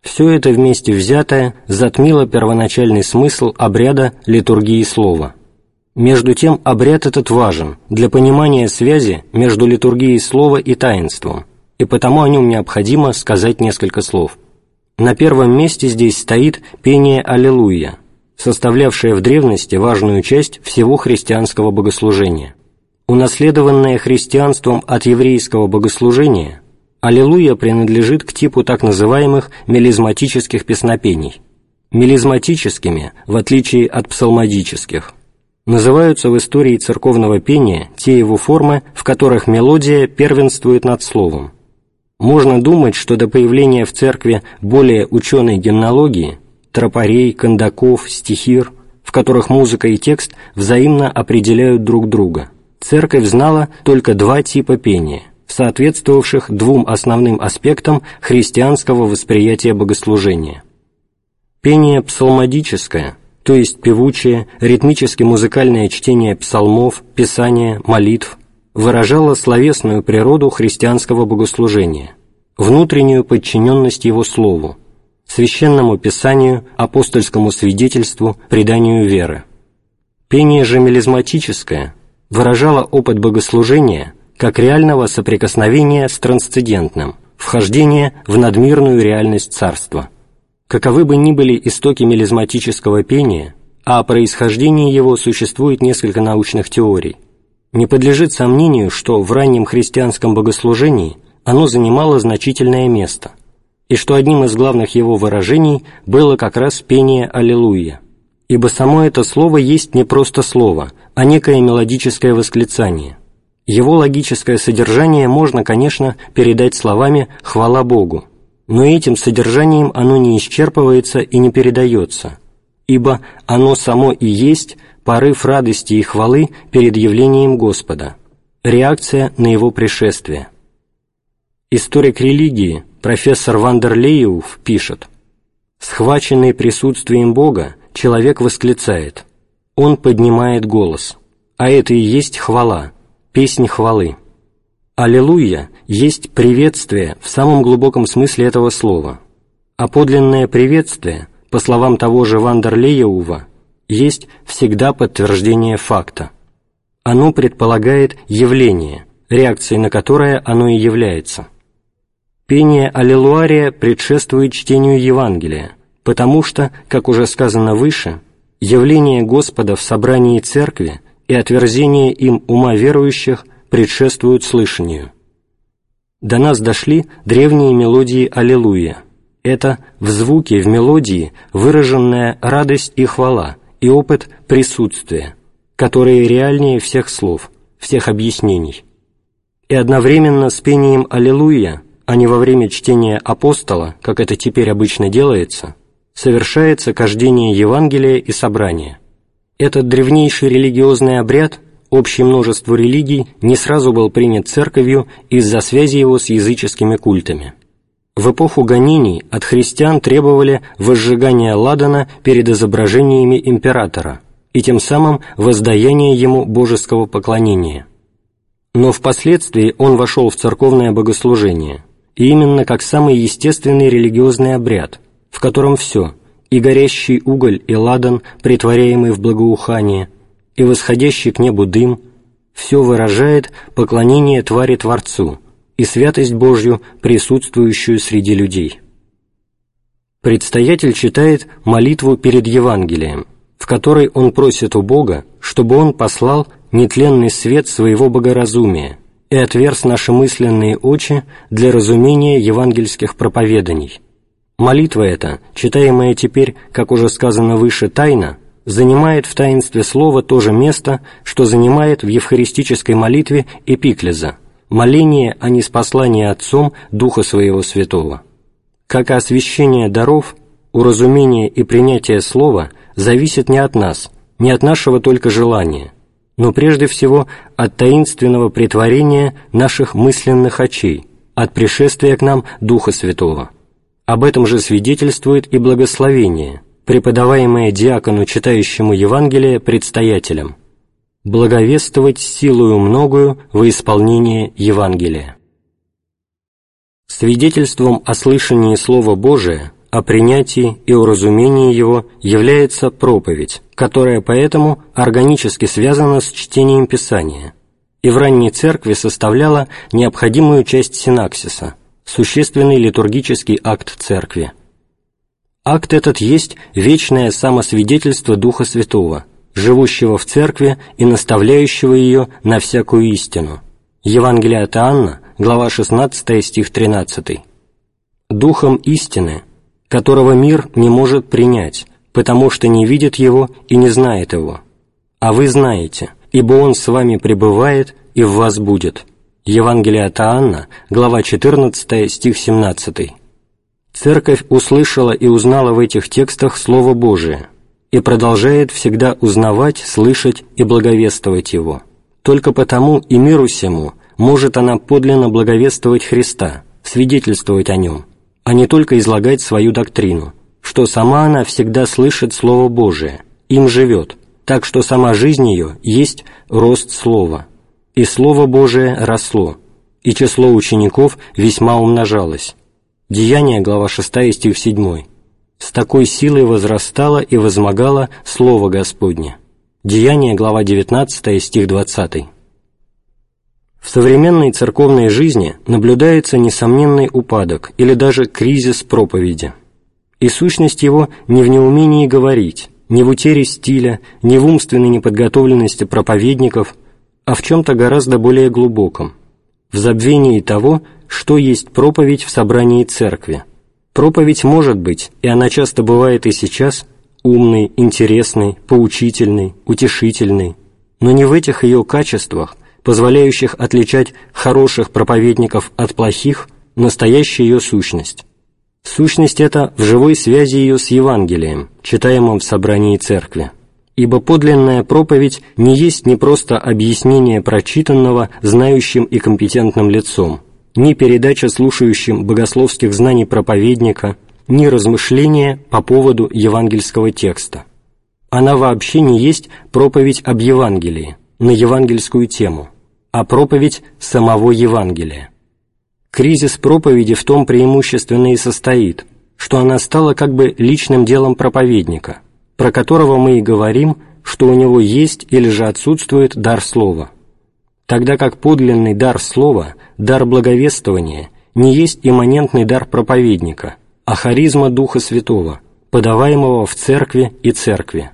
Все это вместе взятое затмило первоначальный смысл обряда литургии слова. Между тем обряд этот важен для понимания связи между литургией слова и таинством, и потому о нем необходимо сказать несколько слов. На первом месте здесь стоит пение «Аллилуйя», составлявшее в древности важную часть всего христианского богослужения. Унаследованное христианством от еврейского богослужения, Аллилуйя принадлежит к типу так называемых мелизматических песнопений. Мелизматическими, в отличие от псалмодических, называются в истории церковного пения те его формы, в которых мелодия первенствует над словом. Можно думать, что до появления в церкви более ученой гимнологии, тропарей, кондаков, стихир, в которых музыка и текст взаимно определяют друг друга, церковь знала только два типа пения соответствовавших двум основным аспектам христианского восприятия богослужения. Пение псалмодическое, то есть певучее, ритмически-музыкальное чтение псалмов, писания, молитв, выражало словесную природу христианского богослужения, внутреннюю подчиненность его слову, священному писанию, апостольскому свидетельству, преданию веры. Пение же мелизматическое выражало опыт богослужения – как реального соприкосновения с трансцендентным, вхождения в надмирную реальность царства. Каковы бы ни были истоки мелизматического пения, а о происхождении его существует несколько научных теорий, не подлежит сомнению, что в раннем христианском богослужении оно занимало значительное место, и что одним из главных его выражений было как раз пение «Аллилуйя», ибо само это слово есть не просто слово, а некое мелодическое восклицание, его логическое содержание можно, конечно, передать словами «хвала Богу», но этим содержанием оно не исчерпывается и не передается, ибо оно само и есть порыв радости и хвалы перед явлением Господа, реакция на его пришествие. Историк религии профессор Вандерлеев пишет, «Схваченный присутствием Бога, человек восклицает, он поднимает голос, а это и есть хвала, песнь хвалы. «Аллилуйя» есть приветствие в самом глубоком смысле этого слова, а подлинное приветствие, по словам того же Вандерлееува, есть всегда подтверждение факта. Оно предполагает явление, реакцией на которое оно и является. Пение Аллилуария предшествует чтению Евангелия, потому что, как уже сказано выше, явление Господа в собрании Церкви – и отверзение им ума верующих предшествуют слышанию. До нас дошли древние мелодии «Аллилуйя». Это в звуке, в мелодии выраженная радость и хвала, и опыт присутствия, которые реальнее всех слов, всех объяснений. И одновременно с пением «Аллилуйя» а не во время чтения апостола, как это теперь обычно делается, совершается кождение Евангелия и собрания. Этот древнейший религиозный обряд, общий множеству религий, не сразу был принят церковью из-за связи его с языческими культами. В эпоху гонений от христиан требовали возжигания ладана перед изображениями императора и тем самым воздаяния ему божеского поклонения. Но впоследствии он вошел в церковное богослужение, и именно как самый естественный религиозный обряд, в котором все – и горящий уголь и ладан, притворяемый в благоухание, и восходящий к небу дым – все выражает поклонение твари Творцу – и святость Божью, присутствующую среди людей. Предстоятель читает молитву перед Евангелием, в которой он просит у Бога, чтобы Он послал нетленный свет своего богоразумия и отверз наши мысленные очи для разумения евангельских проповеданий. Молитва эта, читаемая теперь, как уже сказано выше, тайна, занимает в таинстве слова то же место, что занимает в евхаристической молитве эпиклеза, моление, а не спаслание Отцом Духа Своего Святого. Как и освящение даров, уразумение и принятие Слова зависит не от нас, не от нашего только желания, но прежде всего от таинственного притворения наших мысленных очей, от пришествия к нам Духа Святого. Об этом же свидетельствует и благословение, преподаваемое диакону, читающему Евангелие, предстоятелям – благовествовать силою многою во исполнение Евангелия. Свидетельством о слышании Слова Божия, о принятии и уразумении его является проповедь, которая поэтому органически связана с чтением Писания и в ранней церкви составляла необходимую часть синаксиса, существенный литургический акт церкви. Акт этот есть вечное самосвидетельство Духа Святого – живущего в церкви и наставляющего ее на всякую истину. Евангелие от Иоанна, глава 16, стих 13. «Духом истины, которого мир не может принять, потому что не видит его и не знает его. А вы знаете, ибо он с вами пребывает и в вас будет». Евангелие от Иоанна, глава 14, стих 17. Церковь услышала и узнала в этих текстах Слово Божие, и продолжает всегда узнавать, слышать и благовествовать Его. Только потому и миру всему может она подлинно благовествовать Христа, свидетельствовать о Нем, а не только излагать свою доктрину, что сама она всегда слышит Слово Божие, им живет, так что сама жизнь ее есть рост Слова, и Слово Божие росло, и число учеников весьма умножалось. Деяние, глава 6, стих 7 с такой силой возрастало и возмогало Слово Господне. Деяние, глава 19, стих 20. В современной церковной жизни наблюдается несомненный упадок или даже кризис проповеди. И сущность его не в неумении говорить, не в утере стиля, не в умственной неподготовленности проповедников, а в чем-то гораздо более глубоком, в забвении того, что есть проповедь в собрании церкви – Проповедь может быть, и она часто бывает и сейчас, умной, интересной, поучительной, утешительной, но не в этих ее качествах, позволяющих отличать хороших проповедников от плохих, настоящая ее сущность. Сущность эта в живой связи ее с Евангелием, читаемым в собрании церкви. Ибо подлинная проповедь не есть не просто объяснение прочитанного знающим и компетентным лицом, ни передача слушающим богословских знаний проповедника, ни размышления по поводу евангельского текста. Она вообще не есть проповедь об Евангелии, на евангельскую тему, а проповедь самого Евангелия. Кризис проповеди в том преимущественно и состоит, что она стала как бы личным делом проповедника, про которого мы и говорим, что у него есть или же отсутствует дар слова – тогда как подлинный дар слова, дар благовествования, не есть имманентный дар проповедника, а харизма Духа Святого, подаваемого в церкви и церкви.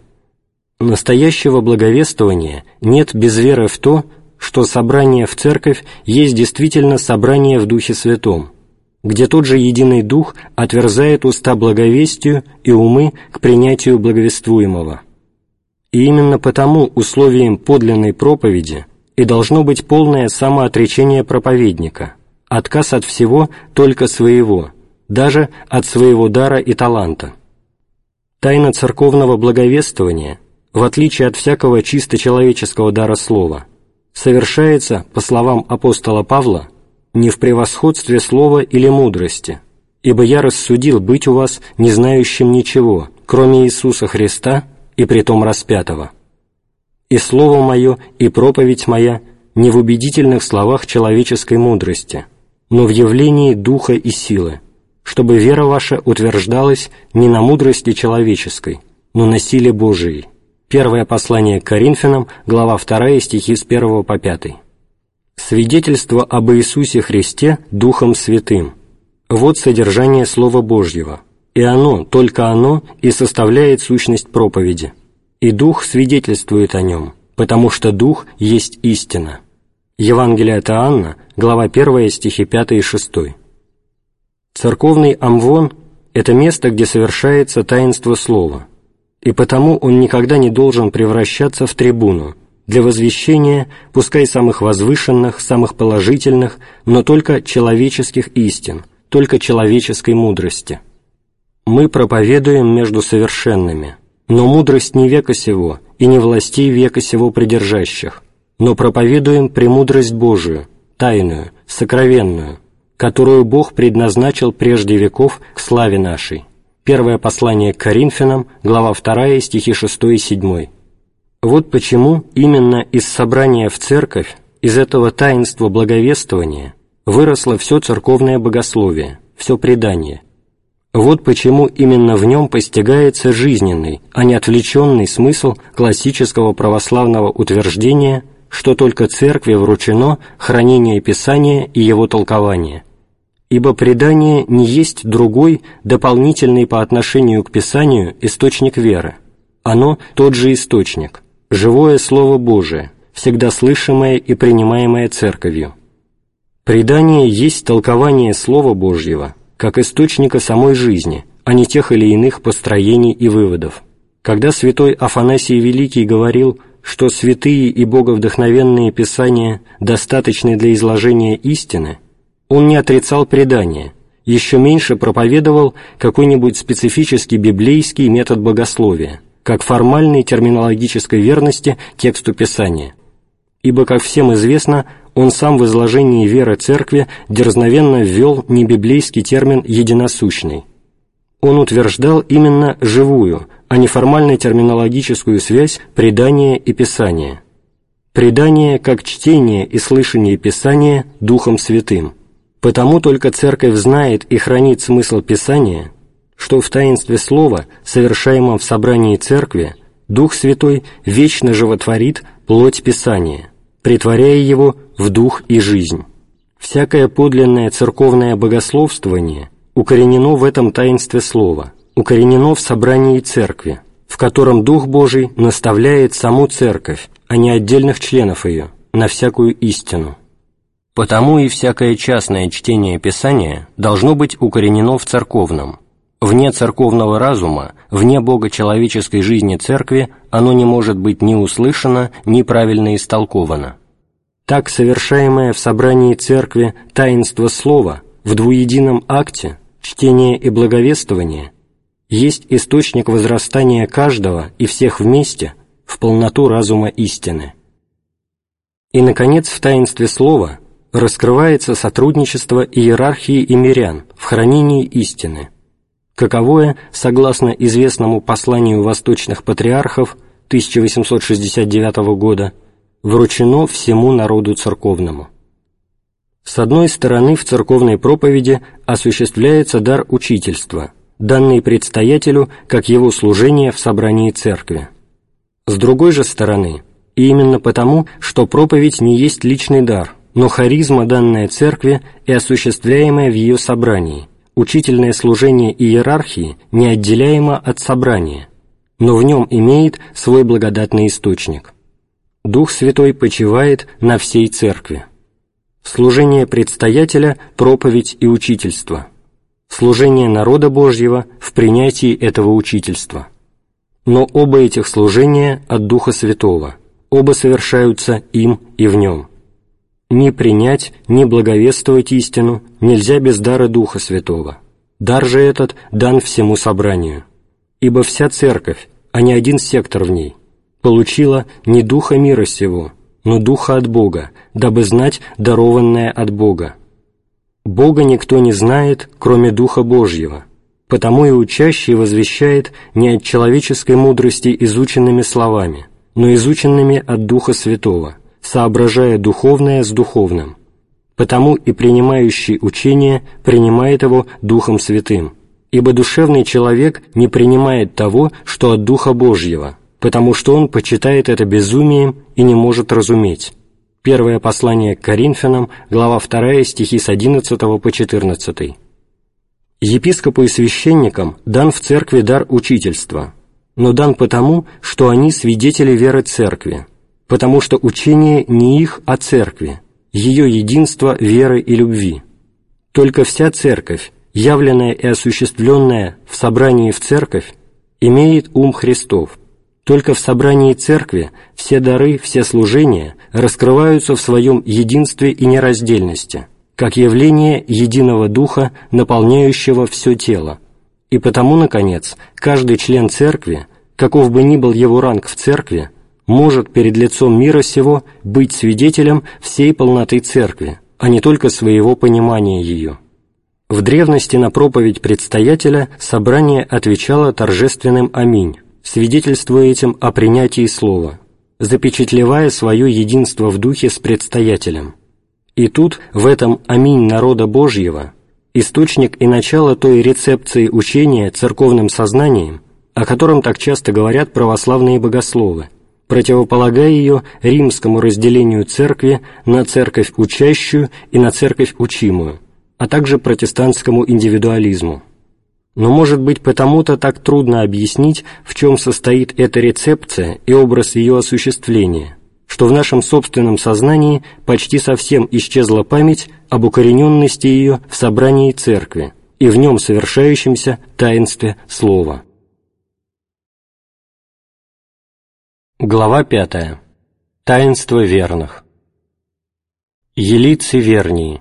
Настоящего благовествования нет без веры в то, что собрание в церковь есть действительно собрание в Духе Святом, где тот же единый Дух отверзает уста благовестию и умы к принятию благовествуемого. И именно потому условием подлинной проповеди – и должно быть полное самоотречение проповедника, отказ от всего только своего, даже от своего дара и таланта. Тайна церковного благовествования, в отличие от всякого чисто человеческого дара слова, совершается, по словам апостола Павла, не в превосходстве слова или мудрости, ибо я рассудил быть у вас не знающим ничего, кроме Иисуса Христа и притом распятого. И слово мое, и проповедь моя не в убедительных словах человеческой мудрости, но в явлении духа и силы, чтобы вера ваша утверждалась не на мудрости человеческой, но на силе Божией. Первое послание к Коринфянам, глава 2, стихи с 1 по 5. Свидетельство об Иисусе Христе Духом Святым. Вот содержание Слова Божьего, и оно, только оно, и составляет сущность проповеди. И Дух свидетельствует о нем, потому что Дух есть истина. Евангелие от Иоанна, глава 1, стихи 5 и 6. Церковный амвон – это место, где совершается таинство слова, и потому он никогда не должен превращаться в трибуну для возвещения, пускай самых возвышенных, самых положительных, но только человеческих истин, только человеческой мудрости. Мы проповедуем между совершенными, но мудрость не века сего и не властей века сего придержащих, но проповедуем премудрость Божию, тайную, сокровенную, которую Бог предназначил прежде веков к славе нашей. Первое послание к Коринфянам, глава 2, стихи 6 и 7. Вот почему именно из собрания в церковь, из этого таинства благовествования, выросло все церковное богословие, все предание. Вот почему именно в нем постигается жизненный, а не отвлеченный смысл классического православного утверждения, что только церкви вручено хранение Писания и его толкование, ибо предание не есть другой, дополнительный по отношению к Писанию источник веры. Оно тот же источник, живое Слово Божие, всегда слышимое и принимаемое Церковью. Предание есть толкование Слова Божьего, как источника самой жизни, а не тех или иных построений и выводов. Когда святой Афанасий Великий говорил, что святые и боговдохновенные Писания достаточны для изложения истины – он не отрицал предания, еще меньше проповедовал какой-нибудь специфический библейский метод богословия, как формальной терминологической верности тексту Писания. Ибо, как всем известно, он сам в изложении веры Церкви дерзновенно ввел небиблейский термин «единосущный». Он утверждал именно живую, а не формально-терминологическую связь предания и Писания. Предание как чтение и слышание Писания Духом Святым – Потому только Церковь знает и хранит смысл Писания, что в таинстве Слова, совершаемом в собрании Церкви, Дух Святой вечно животворит плоть Писания, притворяя его в дух и жизнь. Всякое подлинное церковное богословствование укоренено в этом таинстве Слова, укоренено в собрании Церкви, в котором Дух Божий наставляет саму Церковь, а не отдельных членов ее, на всякую истину. Потому и всякое частное чтение Писания должно быть укоренено в церковном. Вне церковного разума, вне богочеловеческой жизни церкви оно не может быть ни услышано, ни правильно истолковано. Так совершаемое в собрании церкви таинство слова в двуедином акте, чтение и благовествование, есть источник возрастания каждого и всех вместе в полноту разума истины. И, наконец, в таинстве слова – раскрывается сотрудничество иерархии и мирян в хранении истины, каковое, согласно известному посланию восточных патриархов 1869 года, вручено всему народу церковному. С одной стороны, в церковной проповеди осуществляется дар учительства, данный предстоятелю как его служение в собрании церкви. С другой же стороны, и именно потому, что проповедь не есть личный дар, но харизма, данная церкви и осуществляемая в ее собрании, учительное служение иерархии неотделяемо от собрания, но в нем имеет свой благодатный источник. Дух Святой почивает на всей церкви. Служение предстоятеля – проповедь и учительство. Служение народа Божьего в принятии этого учительства. Но оба этих служения от Духа Святого, оба совершаются им и в нем. Ни принять, ни благовествовать истину нельзя без дара Духа Святого. Дар же этот дан всему собранию. Ибо вся церковь, а не один сектор в ней, получила не духа мира сего, но духа от Бога, дабы знать дарованное от Бога. Бога никто не знает, кроме Духа Божьего, потому и учащий возвещает не от человеческой мудрости изученными словами, но изученными от Духа Святого, соображая духовное с духовным. Потому и принимающий учение принимает его Духом Святым, ибо душевный человек не принимает того, что от Духа Божьего, потому что он почитает это безумием и не может разуметь. Первое послание к Коринфянам, глава 2, стихи с 11 по 14. Епископу и священникам дан в церкви дар учительства, но дан потому, что они свидетели веры церкви, потому что учение не их, а церкви, ее единство веры и любви. Только вся церковь, явленная и осуществленная в собрании в церковь, имеет ум Христов. Только в собрании церкви все дары, все служения раскрываются в своем единстве и нераздельности, как явление единого духа, наполняющего все тело. И потому, наконец, каждый член церкви, каков бы ни был его ранг в церкви, может перед лицом мира сего быть свидетелем всей полноты церкви, а не только своего понимания ее. В древности на проповедь предстоятеля собрание отвечало торжественным «Аминь», свидетельствуя этим о принятии слова, запечатлевая свое единство в духе с предстоятелем. И тут, в этом «Аминь» народа Божьего, источник и начало той рецепции учения церковным сознанием, о котором так часто говорят православные богословы, противополагая ее римскому разделению церкви на церковь учащую и на церковь учимую – а также протестантскому индивидуализму. Но, может быть, потому-то так трудно объяснить, в чем состоит эта рецепция и образ ее осуществления, что в нашем собственном сознании почти совсем исчезла память об укорененности ее в собрании церкви и в нем совершающемся таинстве Слова. Глава 5. Таинство верных. Елицы вернии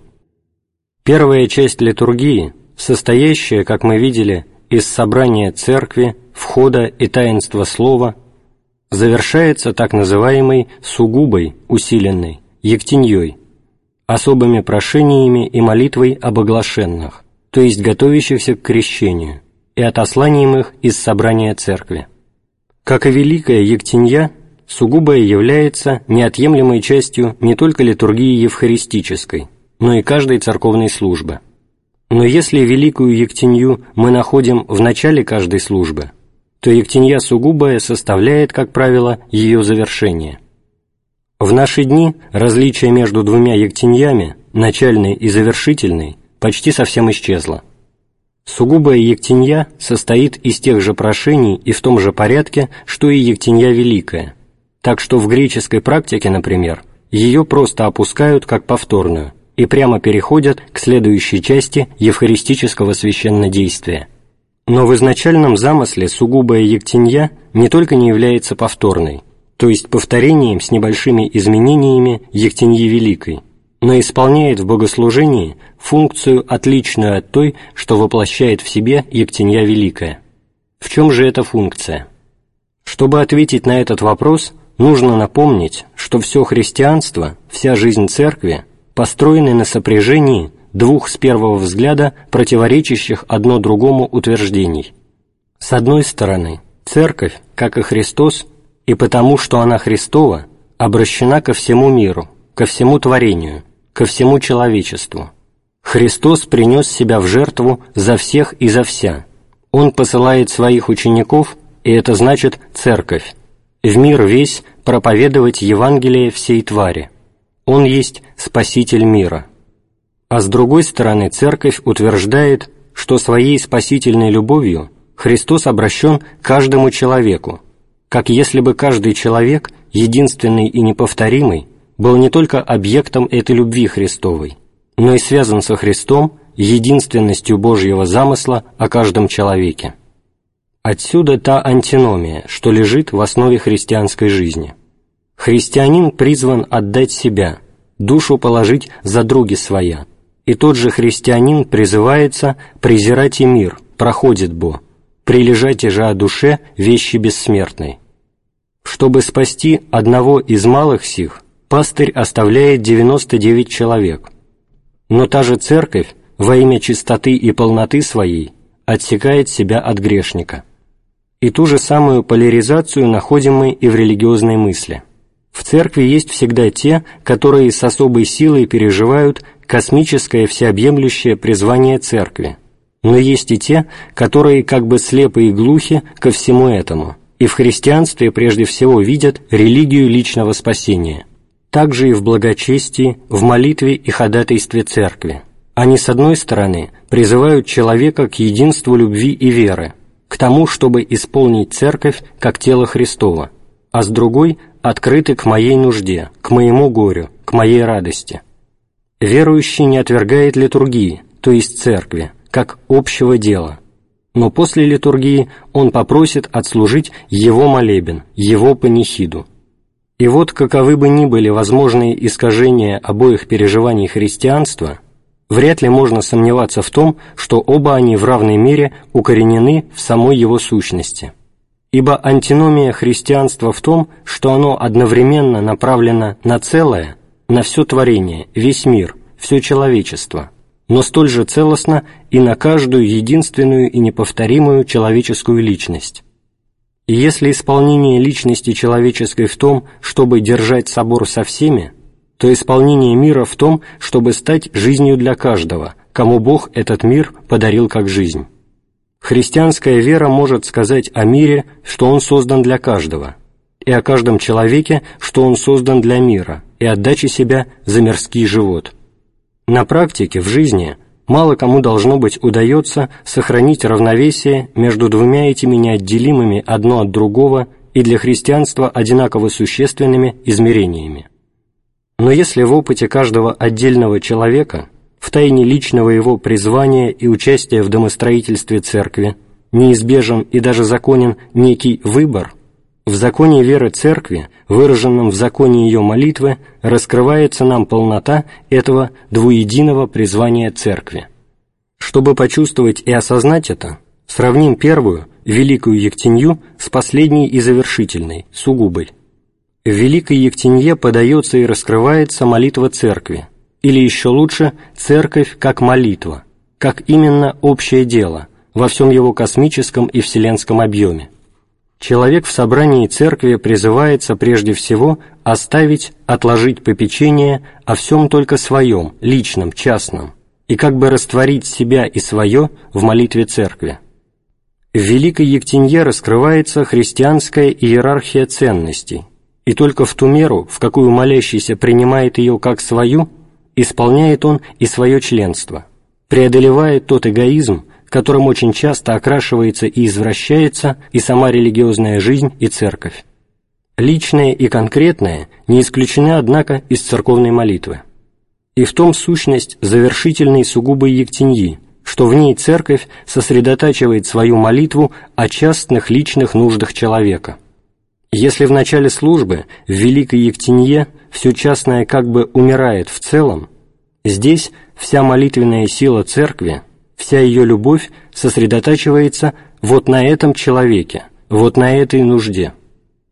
– Первая часть литургии, состоящая, как мы видели, из собрания церкви, входа и таинства слова, завершается так называемой сугубой, усиленной, ектеньей, особыми прошениями и молитвой об оглашенных, то есть готовящихся к крещению, и отосланием их из собрания церкви. Как и великая ектенья, сугубая является неотъемлемой частью не только литургии евхаристической – но и каждой церковной службы. Но если великую Ектенью мы находим в начале каждой службы, то Ектенья сугубая составляет, как правило, ее завершение. В наши дни различие между двумя Ектеньями, начальной и завершительной, почти совсем исчезло. Сугубая Ектенья состоит из тех же прошений и в том же порядке, что и Ектенья Великая, так что в греческой практике, например, ее просто опускают как повторную, и прямо переходят к следующей части евхаристического священнодействия. Но в изначальном замысле сугубая ектенья не только не является повторной, то есть повторением с небольшими изменениями ектеньи великой, но исполняет в богослужении функцию, отличную от той, что воплощает в себе ектенья великая. В чем же эта функция? Чтобы ответить на этот вопрос, нужно напомнить, что все христианство, вся жизнь церкви построены на сопряжении двух с первого взгляда противоречащих одно другому утверждений. С одной стороны, Церковь, как и Христос, и потому, что она Христова, обращена ко всему миру, ко всему творению, ко всему человечеству. Христос принес себя в жертву за всех и за вся. Он посылает своих учеников, и это значит Церковь, в мир весь проповедовать Евангелие всей твари – он есть Спаситель мира. А с другой стороны, Церковь утверждает, что своей спасительной любовью Христос обращен каждому человеку, как если бы каждый человек, единственный и неповторимый, был не только объектом этой любви Христовой, но и связан со Христом единственностью Божьего замысла о каждом человеке. Отсюда та антиномия, что лежит в основе христианской жизни – Христианин призван отдать себя, душу положить за други своя, и тот же христианин призывается презирать и мир, проходит бо, прилежайте же о душе вещи бессмертной. Чтобы спасти одного из малых сих, пастырь оставляет 99 человек. Но та же церковь во имя чистоты и полноты своей отсекает себя от грешника. И ту же самую поляризацию находим мы и в религиозной мысли. В церкви есть всегда те, которые с особой силой переживают космическое всеобъемлющее призвание церкви, но есть и те, которые как бы слепы и глухи ко всему этому – и в христианстве прежде всего видят религию личного спасения, также и в благочестии, в молитве и ходатайстве церкви. Они, с одной стороны, призывают человека к единству любви и веры, к тому, чтобы исполнить церковь как тело Христова, а с другой – открыты к моей нужде, к моему горю, к моей радости. Верующий не отвергает литургии, то есть церкви, как общего дела – но после литургии он попросит отслужить его молебен, его панихиду. И вот каковы бы ни были возможные искажения обоих переживаний христианства, вряд ли можно сомневаться в том, что оба они в равной мере укоренены в самой его сущности. Ибо антиномия христианства в том, что оно одновременно направлено на целое, на все творение, весь мир, все человечество – но столь же целостно и на каждую единственную и неповторимую человеческую личность. И если исполнение личности человеческой в том, чтобы держать собор со всеми, то исполнение мира в том, чтобы стать жизнью для каждого, кому Бог этот мир подарил как жизнь. Христианская вера может сказать о мире, что он создан для каждого, и о каждом человеке, что он создан для мира, и отдачи себя за мирский живот – на практике, в жизни, мало кому должно быть удается сохранить равновесие между двумя этими неотделимыми одно от другого и для христианства одинаково существенными измерениями. Но если в опыте каждого отдельного человека, в тайне личного его призвания и участия в домостроительстве церкви, неизбежен и даже законен некий выбор, в законе веры Церкви, выраженном в законе ее молитвы, раскрывается нам полнота этого двуединого призвания Церкви. Чтобы почувствовать и осознать это, сравним первую, Великую Ектенью, с последней и завершительной, сугубой. В Великой Ектенье подается и раскрывается молитва Церкви, или еще лучше, Церковь как молитва, как именно общее дело, во всем его космическом и вселенском объеме. Человек в собрании церкви призывается прежде всего оставить, отложить попечение о всем только своем, личном, частном, и как бы растворить себя и свое в молитве церкви. В Великой Ектенье раскрывается христианская иерархия ценностей, и только в ту меру, в какую молящийся принимает ее как свою, исполняет он и свое членство, преодолевает тот эгоизм, которым очень часто окрашивается и извращается и сама религиозная жизнь и церковь. Личное и конкретное не исключены, однако, из церковной молитвы. И в том сущность завершительной сугубой ектеньи, что в ней церковь сосредотачивает свою молитву о частных личных нуждах человека. Если в начале службы в Великой Ектенье все частное как бы умирает в целом, здесь вся молитвенная сила церкви вся ее любовь сосредотачивается вот на этом человеке, вот на этой нужде.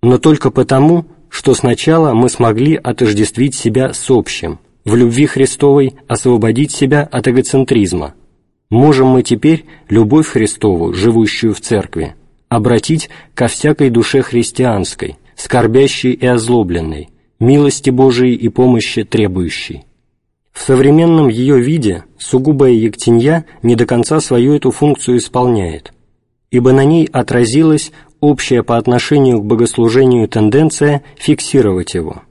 Но только потому, что сначала мы смогли отождествить себя с общим, в любви Христовой освободить себя от эгоцентризма. Можем мы теперь любовь Христову, живущую в Церкви, обратить ко всякой душе христианской, скорбящей и озлобленной, милости Божией и помощи требующей. В современном ее виде сугубая ектенья не до конца свою эту функцию исполняет, ибо на ней отразилась общая по отношению к богослужению тенденция фиксировать его.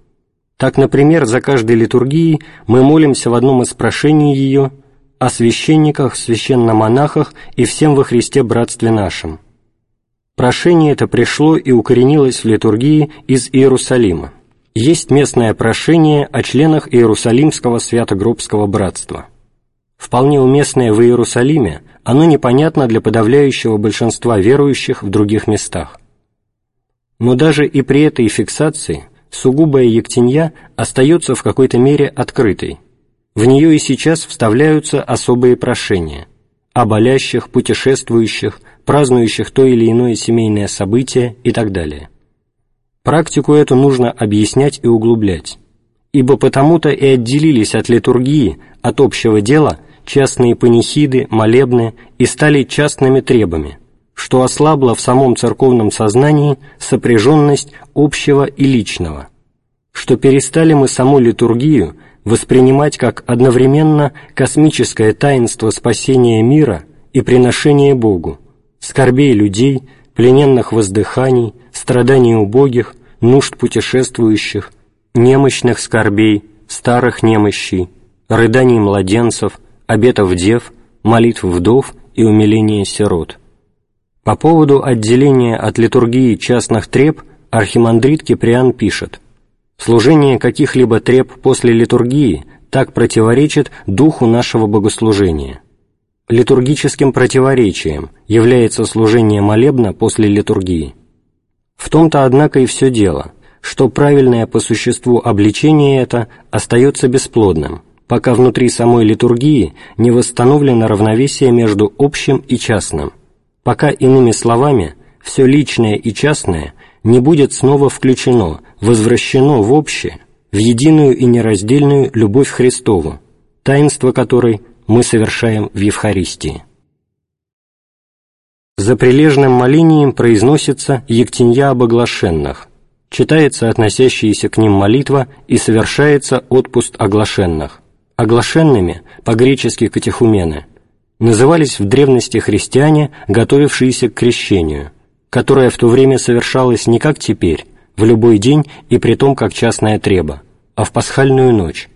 Так, например, за каждой литургией мы молимся в одном из прошений ее о священниках, священномонахах и всем во Христе братстве нашем. Прошение это пришло и укоренилось в литургии из Иерусалима есть местное прошение о членах Иерусалимского святогробского братства. Вполне уместное в Иерусалиме, оно непонятно для подавляющего большинства верующих в других местах. Но даже и при этой фиксации сугубая ектенья остается в какой-то мере открытой. В нее и сейчас вставляются особые прошения о болящих, путешествующих, празднующих то или иное семейное событие и так далее. Практику эту нужно объяснять и углублять, ибо потому-то и отделились от литургии, от общего дела, частные панихиды, молебны и стали частными требами, что ослабло в самом церковном сознании сопряженность общего и личного, что перестали мы саму литургию воспринимать как одновременно космическое таинство спасения мира и приношения Богу, скорбей людей, плененных воздыханий, страданий убогих, нужд путешествующих, немощных скорбей, старых немощей, рыданий младенцев, обетов дев, молитв вдов и умиления сирот. По поводу отделения от литургии частных треб архимандрит Киприан пишет «Служение каких-либо треб после литургии так противоречит духу нашего богослужения. Литургическим противоречием является служение молебна после литургии. В том-то, однако, и все дело, что правильное по существу обличение это остается бесплодным, пока внутри самой литургии не восстановлено равновесие между общим и частным, пока, иными словами, все личное и частное не будет снова включено, возвращено в общее, в единую и нераздельную любовь Христову, таинство которой мы совершаем в Евхаристии. За прилежным молением произносится «Ектенья об оглашенных», читается относящаяся к ним молитва и совершается отпуск оглашенных. Оглашенными, по-гречески катехумены, назывались в древности христиане, готовившиеся к крещению, которое в то время совершалось не как теперь, в любой день и при том как частная треба, а в пасхальную ночь.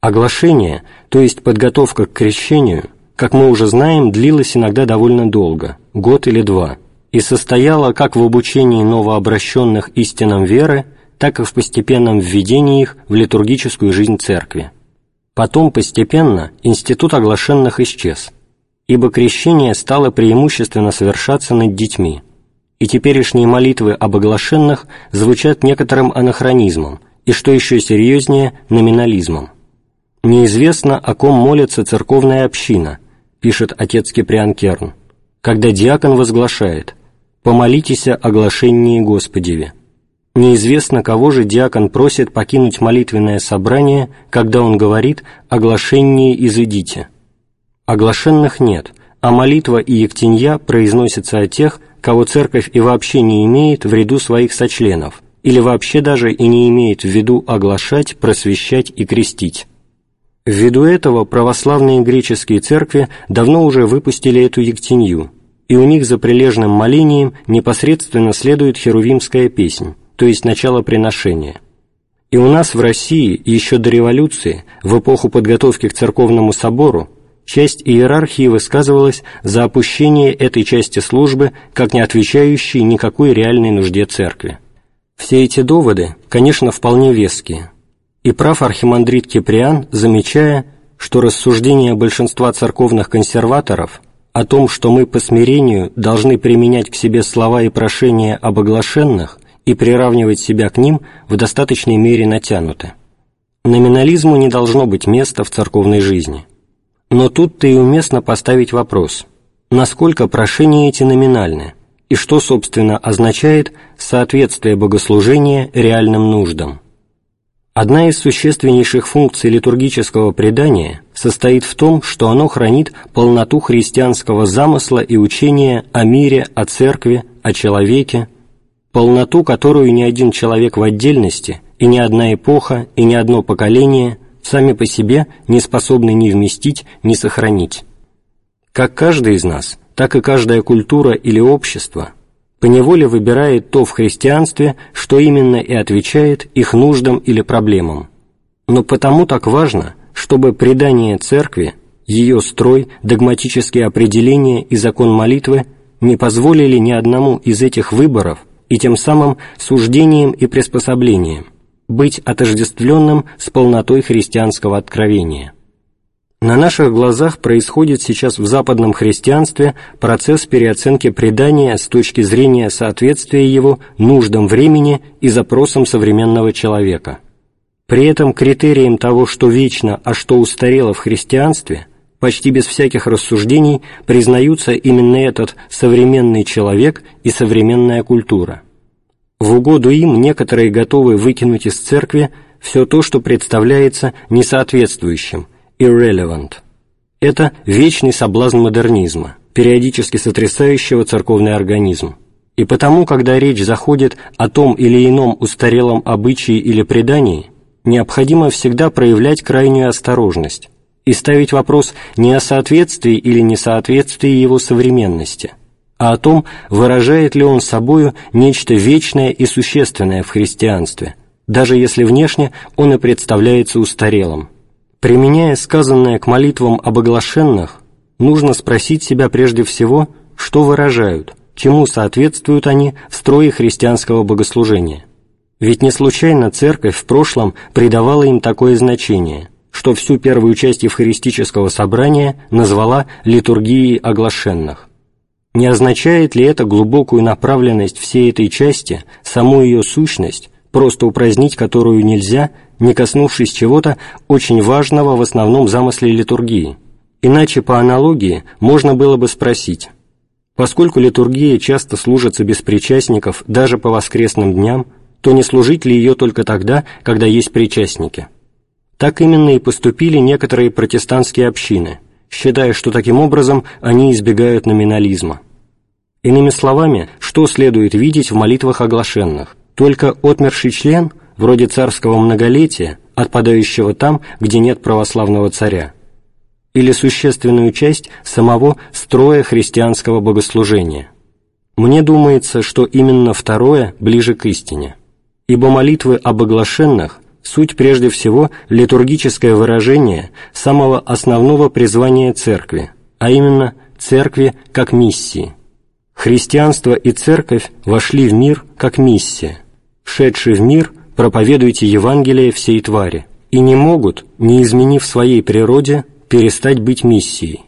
Оглашение, то есть подготовка к крещению – как мы уже знаем, длилась иногда довольно долго, год или два, и состояла как в обучении новообращенных истинам веры, так и в постепенном введении их в литургическую жизнь церкви. Потом постепенно институт оглашенных исчез, ибо крещение стало преимущественно совершаться над детьми, и теперешние молитвы об оглашенных звучат некоторым анахронизмом и, что еще серьезнее, номинализмом. Неизвестно, о ком молится церковная община, пишет отец Киприан Керн, когда диакон возглашает «Помолитесь о глашении Господеве». Неизвестно, кого же диакон просит покинуть молитвенное собрание, когда он говорит о глашении «изыдите». Оглашенных нет, а молитва и ектенья произносятся о тех, кого церковь и вообще не имеет в ряду своих сочленов, или вообще даже и не имеет в виду оглашать, просвещать и крестить. Ввиду этого православные греческие церкви давно уже выпустили эту ектенью, и у них за прилежным молением непосредственно следует херувимская песнь, то есть начало приношения. И у нас в России еще до революции, в эпоху подготовки к церковному собору, часть иерархии высказывалась за опущение этой части службы как не отвечающей никакой реальной нужде церкви. Все эти доводы, конечно, вполне веские – и прав архимандрит Киприан, замечая, что рассуждения большинства церковных консерваторов о том, что мы по смирению должны применять к себе слова и прошения об оглашенных и приравнивать себя к ним в достаточной мере натянуты. Номинализму не должно быть места в церковной жизни. Но тут-то и уместно поставить вопрос, насколько прошения эти номинальны, и что, собственно, означает соответствие богослужения реальным нуждам. Одна из существеннейших функций литургического предания состоит в том, что оно хранит полноту христианского замысла и учения о мире, о церкви, о человеке, полноту, которую ни один человек в отдельности, и ни одна эпоха, и ни одно поколение сами по себе не способны ни вместить, ни сохранить. Как каждый из нас, так и каждая культура или общество поневоле выбирает то в христианстве, что именно и отвечает их нуждам или проблемам. Но потому так важно, чтобы предание церкви, ее строй, догматические определения и закон молитвы не позволили ни одному из этих выборов и тем самым суждением и приспособлением быть отождествленным с полнотой христианского откровения. На наших глазах происходит сейчас в западном христианстве процесс переоценки предания с точки зрения соответствия его нуждам времени и запросам современного человека. При этом критерием того, что вечно, а что устарело в христианстве, почти без всяких рассуждений признаются именно этот современный человек и современная культура. В угоду им некоторые готовы выкинуть из церкви все то, что представляется несоответствующим, irrelevant. Это вечный соблазн модернизма, периодически сотрясающего церковный организм. И потому, когда речь заходит о том или ином устарелом обычае или предании, необходимо всегда проявлять крайнюю осторожность и ставить вопрос не о соответствии или несоответствии его современности – а о том, выражает ли он собою нечто вечное и существенное в христианстве, даже если внешне он и представляется устарелым. Применяя сказанное к молитвам об оглашенных, нужно спросить себя прежде всего, что выражают, чему соответствуют они в строе христианского богослужения. Ведь не случайно Церковь в прошлом придавала им такое значение, что всю первую часть евхаристического собрания назвала литургией оглашенных. Не означает ли это глубокую направленность всей этой части, саму ее сущность, просто упразднить которую нельзя, не коснувшись чего-то очень важного в основном замысле литургии? Иначе по аналогии можно было бы спросить, поскольку литургия часто служится без причастников даже по воскресным дням, то не служить ли ее только тогда, когда есть причастники? Так именно и поступили некоторые протестантские общины, считая, что таким образом они избегают номинализма. Иными словами, что следует видеть в молитвах оглашенных? Только отмерший член, вроде царского многолетия, отпадающего там, где нет православного царя, или существенную часть самого строя христианского богослужения. Мне думается, что именно второе ближе к истине, ибо молитвы об оглашенных – суть прежде всего литургическое выражение самого основного призвания Церкви, а именно Церкви как миссии – Христианство и Церковь вошли в мир как миссия. Шедший в мир, проповедуйте Евангелие всей твари, и не могут, не изменив своей природе, перестать быть миссией.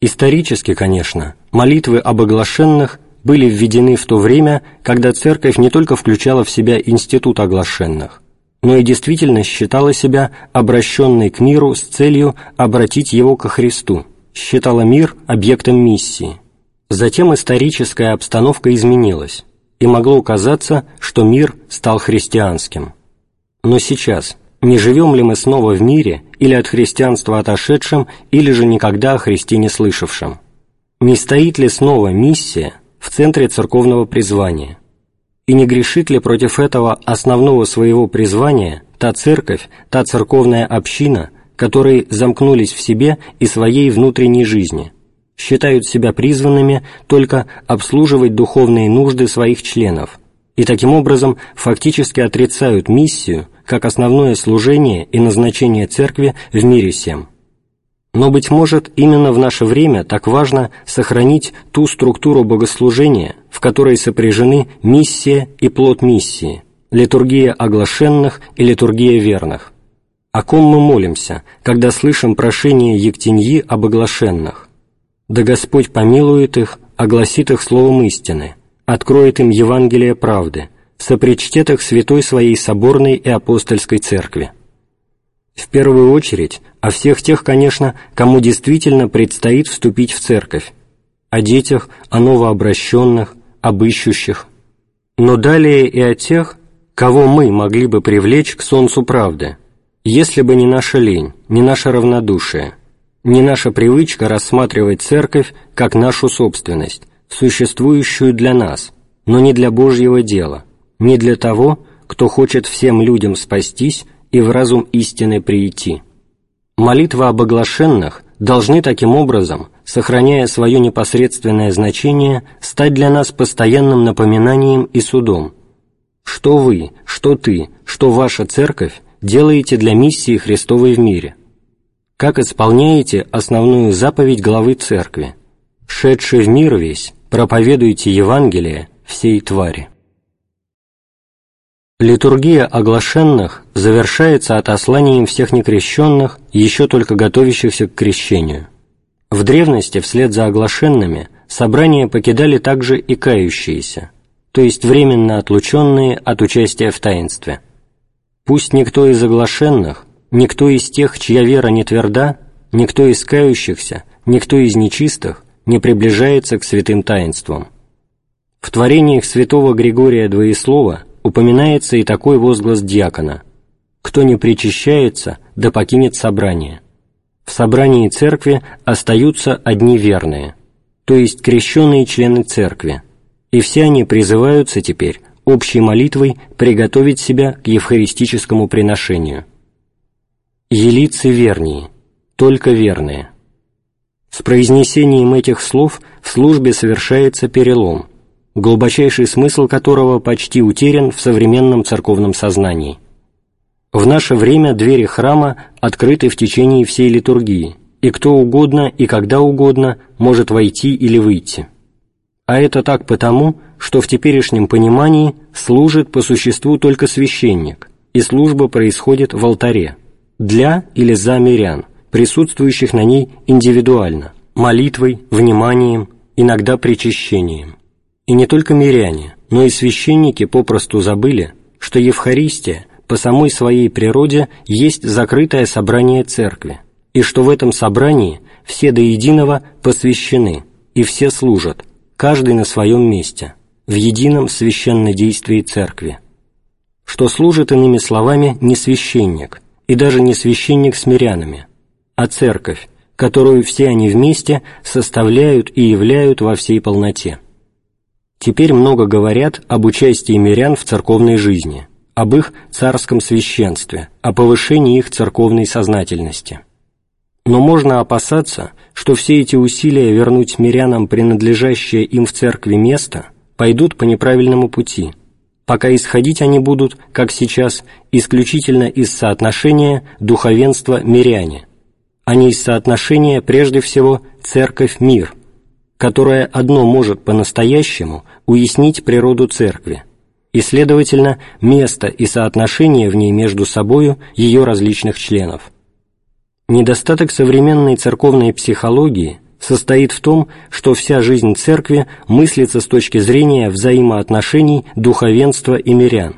Исторически, конечно, молитвы об оглашенных были введены в то время, когда Церковь не только включала в себя институт оглашенных, но и действительно считала себя обращенной к миру с целью обратить его ко Христу, считала мир объектом миссии – Затем историческая обстановка изменилась, и могло казаться, что мир стал христианским. Но сейчас, не живем ли мы снова в мире, или от христианства отошедшим, или же никогда о Христе не слышавшем? Не стоит ли снова миссия в центре церковного призвания? И не грешит ли против этого основного своего призвания та церковь, та церковная община, которые замкнулись в себе и своей внутренней жизни – считают себя призванными только обслуживать духовные нужды своих членов и таким образом фактически отрицают миссию как основное служение и назначение Церкви в мире всем. Но, быть может, именно в наше время так важно сохранить ту структуру богослужения, в которой сопряжены миссия и плод миссии, литургия оглашенных и литургия верных. О ком мы молимся, когда слышим прошение Ектеньи об оглашенных? Да Господь помилует их, огласит их словом истины, откроет им Евангелие правды, сопричтет их святой своей соборной и апостольской церкви. В первую очередь о всех тех, конечно, кому действительно предстоит вступить в церковь, о детях, о новообращенных, об ищущих, но далее и о тех, кого мы могли бы привлечь к солнцу правды, если бы не наша лень, не наше равнодушие – не наша привычка рассматривать церковь как нашу собственность, существующую для нас, но не для Божьего дела, не для того, кто хочет всем людям спастись и в разум истины прийти. Молитва об оглашенных должны таким образом, сохраняя свое непосредственное значение, стать для нас постоянным напоминанием и судом. Что вы, что ты, что ваша церковь делаете для миссии Христовой в мире – как исполняете основную заповедь главы Церкви, «Шедший в мир весь, проповедуйте Евангелие всей твари». Литургия оглашенных завершается отосланием всех некрещенных, еще только готовящихся к крещению. В древности вслед за оглашенными собрание покидали также и кающиеся, то есть временно отлученные от участия в таинстве. Пусть никто из оглашенных, никто из тех, чья вера не тверда, никто из кающихся, никто из нечистых не приближается к святым таинствам. В творениях святого Григория Двоеслова упоминается и такой возглас диакона «Кто не причащается, да покинет собрание». В собрании церкви остаются одни верные, то есть крещенные члены церкви, и все они призываются теперь общей молитвой приготовить себя к евхаристическому приношению. Елицы вернее, только верные. С произнесением этих слов в службе совершается перелом, глубочайший смысл которого почти утерян в современном церковном сознании. В наше время двери храма открыты в течение всей литургии, и кто угодно и когда угодно может войти или выйти. А это так потому, что в теперешнем понимании служит по существу только священник, и служба происходит в алтаре, для или за мирян, присутствующих на ней индивидуально, молитвой, вниманием, иногда причащением. И не только миряне, но и священники попросту забыли, что Евхаристия по самой своей природе есть закрытое собрание церкви, и что в этом собрании все до единого посвящены, и все служат, каждый на своем месте, в едином священнодействии церкви. Что служит, иными словами, не священник, и даже не священник с мирянами, а церковь, которую все они вместе составляют и являют во всей полноте. Теперь много говорят об участии мирян в церковной жизни, об их царском священстве, о повышении их церковной сознательности. Но можно опасаться, что все эти усилия вернуть мирянам принадлежащее им в церкви место пойдут по неправильному пути, пока исходить они будут, как сейчас, исключительно из соотношения духовенства-миряне, а не из соотношения, прежде всего, церковь-мир – которое одно может по-настоящему уяснить природу церкви, и, следовательно, место и соотношение в ней между собою ее различных членов. Недостаток современной церковной психологии состоит в том, что вся жизнь церкви мыслится с точки зрения взаимоотношений духовенства и мирян.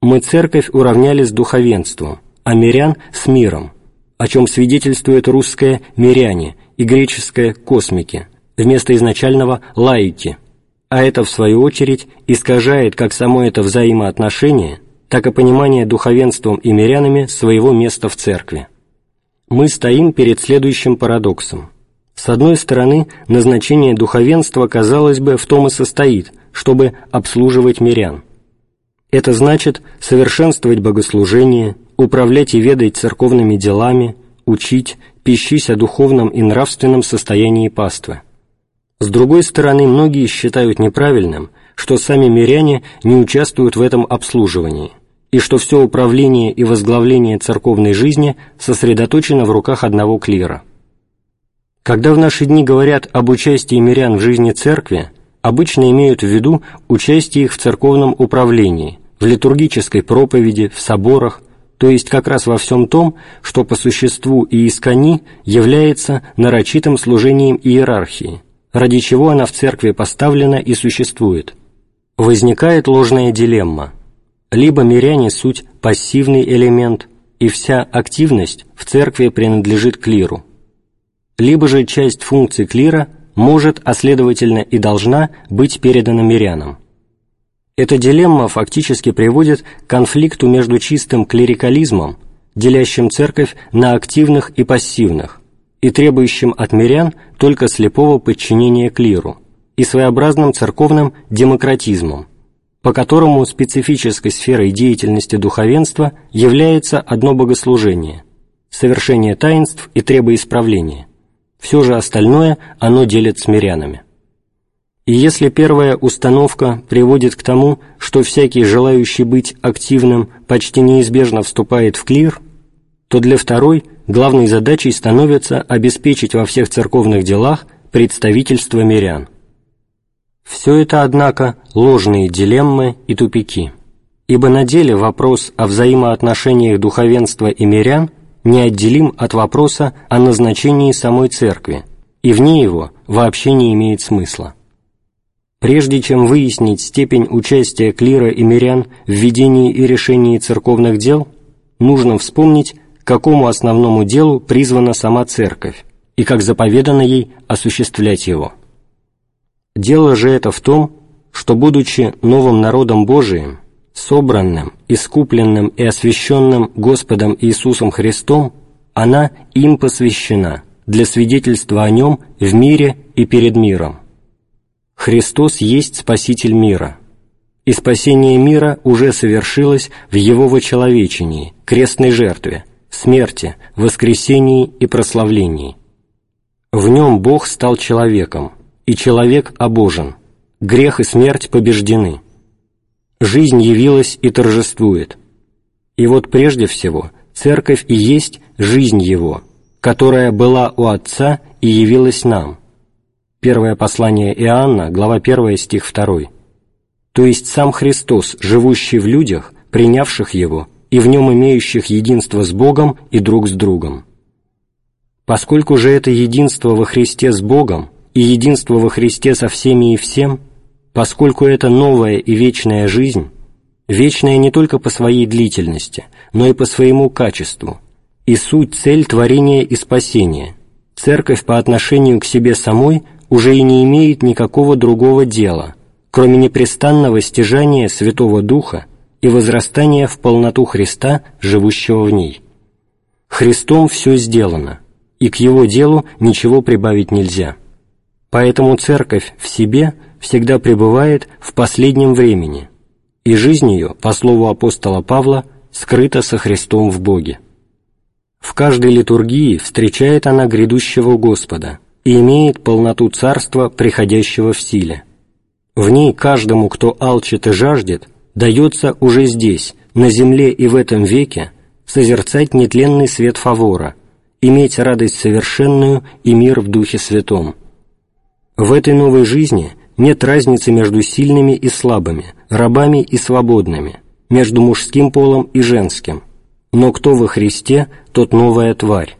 Мы церковь уравняли с духовенством, а мирян – с миром, о чем свидетельствует русское «миряне» и греческое «космики», вместо изначального «лаики», а это, в свою очередь, искажает как само это взаимоотношение, так и понимание духовенством и мирянами своего места в церкви. Мы стоим перед следующим парадоксом. С одной стороны, назначение духовенства, казалось бы, в том и состоит, чтобы обслуживать мирян. Это значит совершенствовать богослужение, управлять и ведать церковными делами, учить, пищись о духовном и нравственном состоянии паствы. С другой стороны, многие считают неправильным, что сами миряне не участвуют в этом обслуживании, и что все управление и возглавление церковной жизни сосредоточено в руках одного клира. Когда в наши дни говорят об участии мирян в жизни церкви, обычно имеют в виду участие их в церковном управлении, в литургической проповеди, в соборах, то есть как раз во всем том, что по существу и искони является нарочитым служением иерархии, ради чего она в церкви поставлена и существует. Возникает ложная дилемма. Либо миряне суть пассивный элемент, и вся активность в церкви принадлежит клиру. Либо же часть функций клира может, а следовательно и должна, быть передана мирянам. Эта дилемма фактически приводит к конфликту между чистым клерикализмом, делящим церковь на активных и пассивных, и требующим от мирян только слепого подчинения клиру, и своеобразным церковным демократизмом, по которому специфической сферой деятельности духовенства является одно богослужение, совершение таинств и требоисправление. Все же остальное оно делит с мирянами. И если первая установка приводит к тому, что всякий желающий быть активным почти неизбежно вступает в клир, то для второй – главной задачей становится обеспечить во всех церковных делах представительство мирян. Все это, однако, ложные дилеммы и тупики. ибо на деле вопрос о взаимоотношениях духовенства и мирян неотделим от вопроса о назначении самой церкви, и вне его вообще не имеет смысла. Прежде чем выяснить степень участия клира и мирян в ведении и решении церковных дел, нужно вспомнить, какому основному делу призвана сама церковь и как заповедано ей осуществлять его. Дело же это в том, что, будучи новым народом Божиим, собранным, искупленным и освященным Господом Иисусом Христом, она им посвящена для свидетельства о Нем в мире и перед миром. Христос есть Спаситель мира, и спасение мира уже совершилось в Его вочеловечении, крестной жертве, смерти, воскресении и прославлении. В Нем Бог стал человеком, и человек обожен, грех и смерть побеждены. Жизнь явилась и торжествует. И вот прежде всего Церковь и есть жизнь Его, которая была у Отца и явилась нам. Первое послание Иоанна, глава 1, стих 2. То есть сам Христос, живущий в людях, принявших Его и в Нем имеющих единство с Богом и друг с другом. Поскольку же это единство во Христе с Богом и единство во Христе со всеми и всем, поскольку это новая и вечная жизнь, вечная не только по своей длительности, но и по своему качеству, и суть цель творения и спасения, церковь по отношению к себе самой уже и не имеет никакого другого дела, кроме непрестанного стяжания Святого Духа и возрастания в полноту Христа, живущего в ней. Христом все сделано, и к Его делу ничего прибавить нельзя. Поэтому церковь в себе всегда пребывает в последнем времени, и жизнь ее, по слову апостола Павла, скрыта со Христом в Боге. В каждой литургии встречает она грядущего Господа и имеет полноту царства, приходящего в силе. В ней каждому, кто алчит и жаждет, дается уже здесь, на земле и в этом веке, созерцать нетленный свет фавора, иметь радость совершенную и мир в Духе Святом – в этой новой жизни нет разницы между сильными и слабыми, рабами и свободными, между мужским полом и женским. Но кто во Христе, тот новая тварь.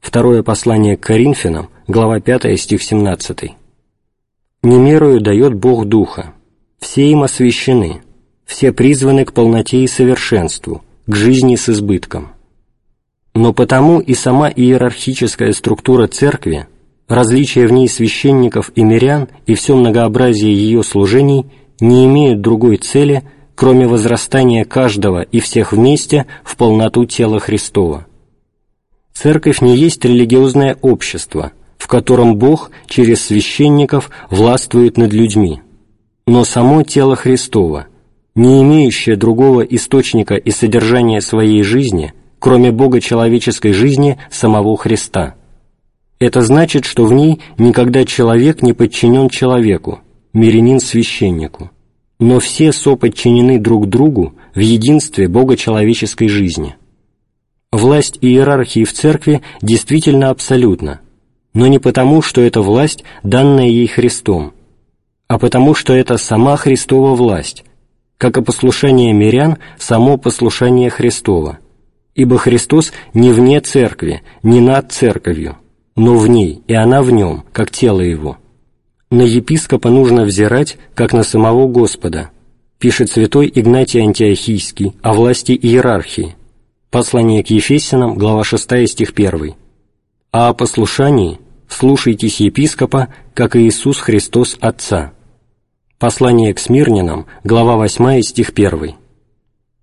Второе послание к Коринфянам, глава 5, стих 17. «Немерою дает Бог Духа, все им освящены, все призваны к полноте и совершенству, к жизни с избытком». Но потому и сама иерархическая структура Церкви различие в ней священников и мирян и все многообразие ее служений не имеют другой цели, кроме возрастания каждого и всех вместе в полноту тела Христова. Церковь не есть религиозное общество, в котором Бог через священников властвует над людьми, но само тело Христово, не имеющее другого источника и содержания своей жизни, кроме Бога человеческой жизни самого Христа – это значит, что в ней никогда человек не подчинен человеку, мирянин священнику, но все соподчинены друг другу в единстве Бога человеческой жизни. Власть иерархии в церкви действительно абсолютна, но не потому, что это власть, данная ей Христом, а потому, что это сама Христова власть, как и послушание мирян, само послушание Христова, ибо Христос не вне церкви, не над церковью, но в ней, и она в нем, как тело его. На епископа нужно взирать, как на самого Господа, пишет святой Игнатий Антиохийский о власти иерархии, послание к Ефесянам, глава 6, стих 1. А о послушании слушайтесь епископа, как и Иисус Христос Отца. Послание к Смирнинам, глава 8, стих 1.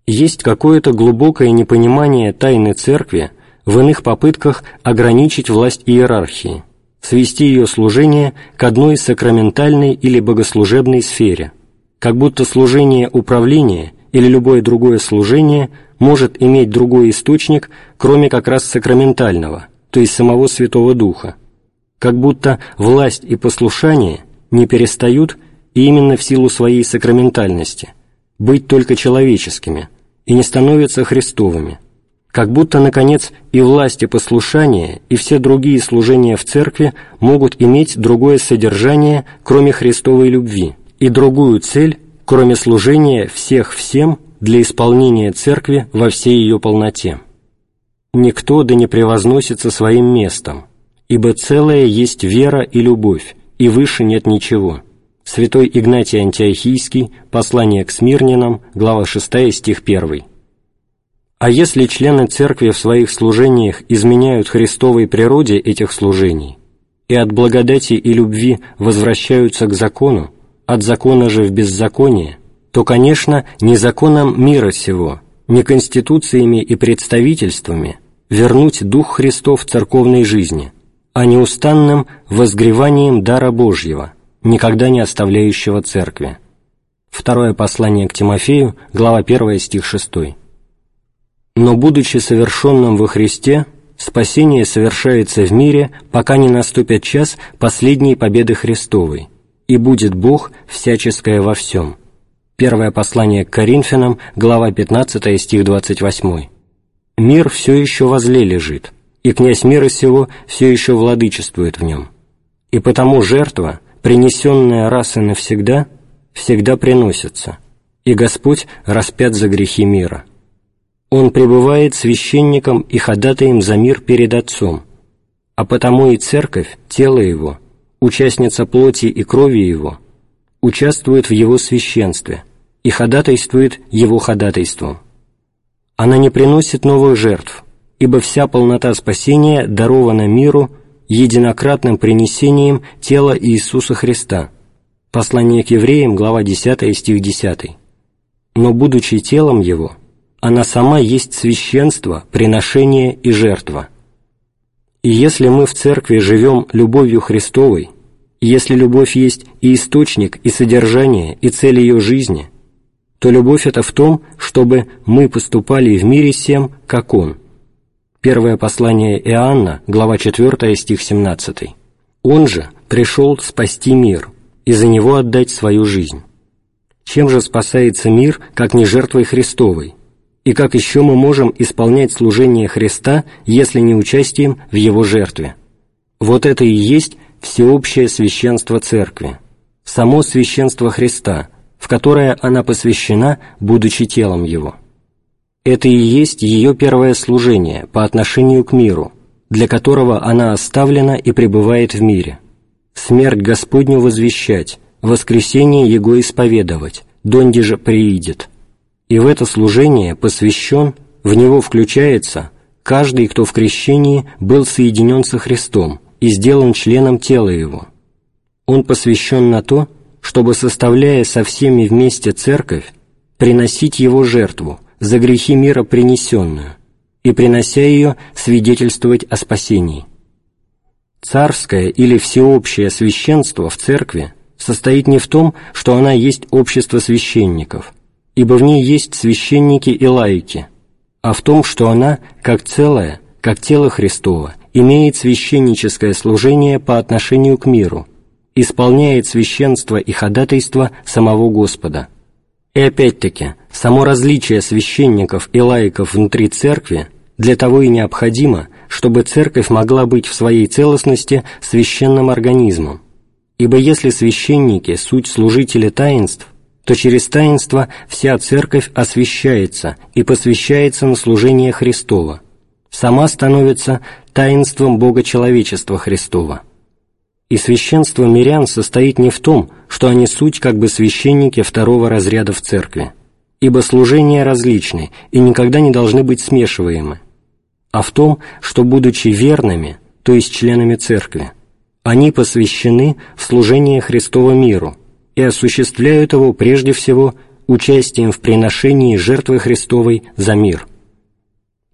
Есть какое-то глубокое непонимание тайны Церкви, в иных попытках ограничить власть иерархии, свести ее служение к одной сакраментальной или богослужебной сфере, как будто служение управления или любое другое служение может иметь другой источник, кроме как раз сакраментального, то есть самого Святого Духа, как будто власть и послушание не перестают именно в силу своей сакраментальности быть только человеческими и не становятся христовыми, как будто, наконец, и власть и послушание, и все другие служения в церкви могут иметь другое содержание, кроме Христовой любви, и другую цель, кроме служения всех всем для исполнения Церкви во всей ее полноте. Никто да не превозносится своим местом, ибо целое есть вера и любовь, и выше нет ничего. Святой Игнатий Антиохийский, послание к Смирнинам, глава 6, стих 1. А если члены Церкви в своих служениях изменяют Христовой природе этих служений и от благодати и любви возвращаются к закону, от закона же в беззаконие, то, конечно, не законом мира сего, не конституциями и представительствами вернуть Дух Христов церковной жизни, а неустанным возгреванием дара Божьего, никогда не оставляющего Церкви. Второе послание к Тимофею, глава 1, стих 6. Но, будучи совершенным во Христе, спасение совершается в мире, пока не наступит час последней победы Христовой, и будет Бог всяческое во всем. Первое послание к Коринфянам, глава 15, стих 28. Мир все еще возле лежит, и князь мира сего все еще владычествует в нем. И потому жертва, принесенная раз и навсегда, всегда приносится, и Господь распят за грехи мира. Он пребывает священником и ходатаем за мир перед Отцом, а потому и Церковь, тело Его, участница плоти и крови Его, участвует в Его священстве и ходатайствует Его ходатайством. Она не приносит новых жертв, ибо вся полнота спасения дарована миру единократным принесением тела Иисуса Христа. Послание к евреям, глава 10, стих 10. Но, будучи телом Его, она сама есть священство, приношение и жертва. И если мы в Церкви живем любовью Христовой, если любовь есть и источник, и содержание, и цель ее жизни, то любовь это в том, чтобы мы поступали в мире всем, как Он. Первое послание Иоанна, глава 4, стих 17. Он же пришел спасти мир и за него отдать свою жизнь. Чем же спасается мир, как не жертвой Христовой? И как еще мы можем исполнять служение Христа, если не участием в Его жертве? Вот это и есть всеобщее священство Церкви, само священство Христа, в которое она посвящена, будучи телом Его. Это и есть ее первое служение по отношению к миру, для которого она оставлена и пребывает в мире. Смерть Господню возвещать, воскресение Его исповедовать, донде же приидет – и в это служение посвящен, в него включается каждый, кто в крещении был соединен со Христом и сделан членом тела Его. Он посвящен на то, чтобы, составляя со всеми вместе церковь, приносить Его жертву за грехи мира принесенную и, принося ее, свидетельствовать о спасении. Царское или всеобщее священство в церкви состоит не в том, что она есть общество священников – ибо в ней есть священники и лаики, а в том, что она, как целое, как тело Христово, имеет священническое служение по отношению к миру, исполняет священство и ходатайство самого Господа. И опять-таки, само различие священников и лаиков внутри церкви для того и необходимо, чтобы церковь могла быть в своей целостности священным организмом. Ибо если священники – суть служители таинств, то через таинство вся Церковь освящается и посвящается на служение Христова, сама становится таинством Бога-человечества Христова. И священство мирян состоит не в том, что они суть как бы священники второго разряда в Церкви, ибо служения различны и никогда не должны быть смешиваемы, а в том, что, будучи верными, то есть членами Церкви, они посвящены в служение Христова миру – и осуществляют его прежде всего участием в приношении жертвы Христовой за мир.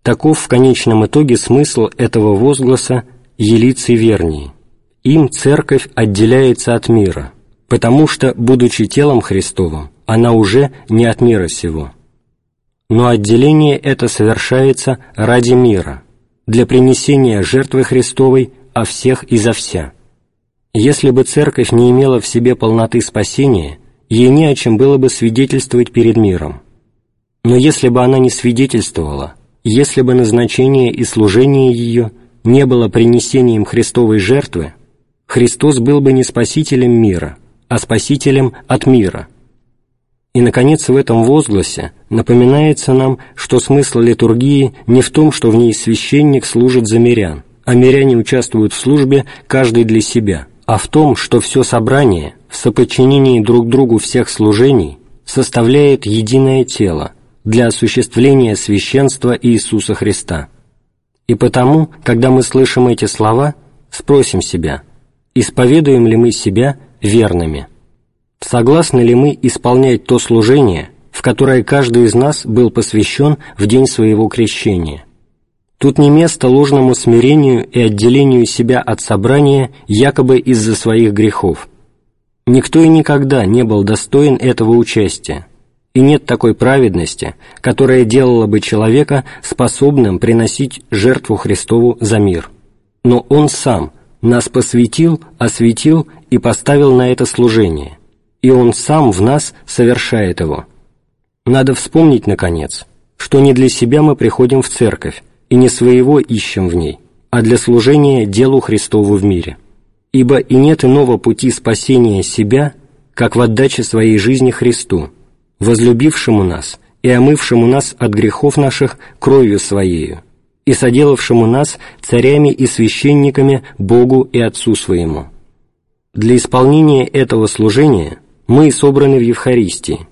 Таков в конечном итоге смысл этого возгласа «елицы вернии». Им церковь отделяется от мира, потому что, будучи телом Христовым, она уже не от мира сего. Но отделение это совершается ради мира, для принесения жертвы Христовой о всех и за вся – если бы церковь не имела в себе полноты спасения, ей не о чем было бы свидетельствовать перед миром. Но если бы она не свидетельствовала, если бы назначение и служение ее не было принесением Христовой жертвы, Христос был бы не спасителем мира, а спасителем от мира. И, наконец, в этом возгласе напоминается нам, что смысл литургии не в том, что в ней священник служит за мирян, а миряне участвуют в службе каждый для себя, а в том, что все собрание в соподчинении друг другу всех служений составляет единое тело для осуществления священства Иисуса Христа. И потому, когда мы слышим эти слова, спросим себя, исповедуем ли мы себя верными – Согласны ли мы исполнять то служение, в которое каждый из нас был посвящен в день своего крещения? Тут не место ложному смирению и отделению себя от собрания якобы из-за своих грехов. Никто и никогда не был достоин этого участия, и нет такой праведности, которая делала бы человека способным приносить жертву Христову за мир. Но Он Сам нас посвятил, осветил и поставил на это служение, и Он сам в нас совершает его. Надо вспомнить, наконец, что не для себя мы приходим в церковь, и не своего ищем в ней, а для служения делу Христову в мире. Ибо и нет иного пути спасения себя, как в отдаче своей жизни Христу, возлюбившему нас и омывшему нас от грехов наших кровью Своею, и соделавшему нас царями и священниками Богу и Отцу Своему. Для исполнения этого служения – мы собраны в Евхаристии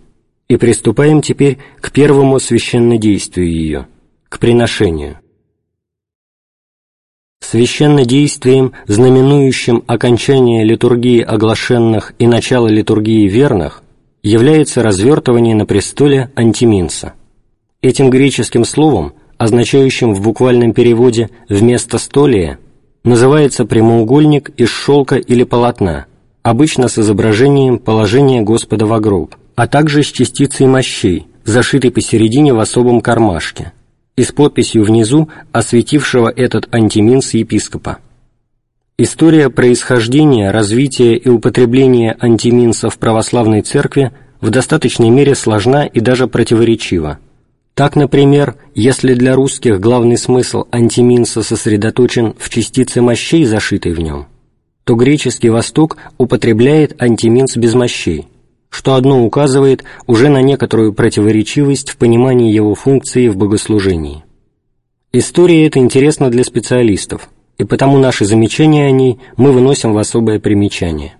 и приступаем теперь к первому священнодействию ее, к приношению. Священнодействием, знаменующим окончание литургии оглашенных и начало литургии верных, является развертывание на престоле антиминса. Этим греческим словом, означающим в буквальном переводе «вместостолие», называется прямоугольник из шелка или полотна – обычно с изображением положения Господа в гроб, а также с частицей мощей, зашитой посередине в особом кармашке, и с подписью внизу освятившего этот антиминс епископа. История происхождения, развития и употребления антиминса в православной церкви в достаточной мере сложна и даже противоречива. Так, например, если для русских главный смысл антиминса сосредоточен в частице мощей, зашитой в нем – то греческий Восток употребляет антиминс без мощей, что одно указывает уже на некоторую противоречивость в понимании его функции в богослужении. История эта интересна для специалистов, и потому наши замечания о ней мы выносим в особое примечание.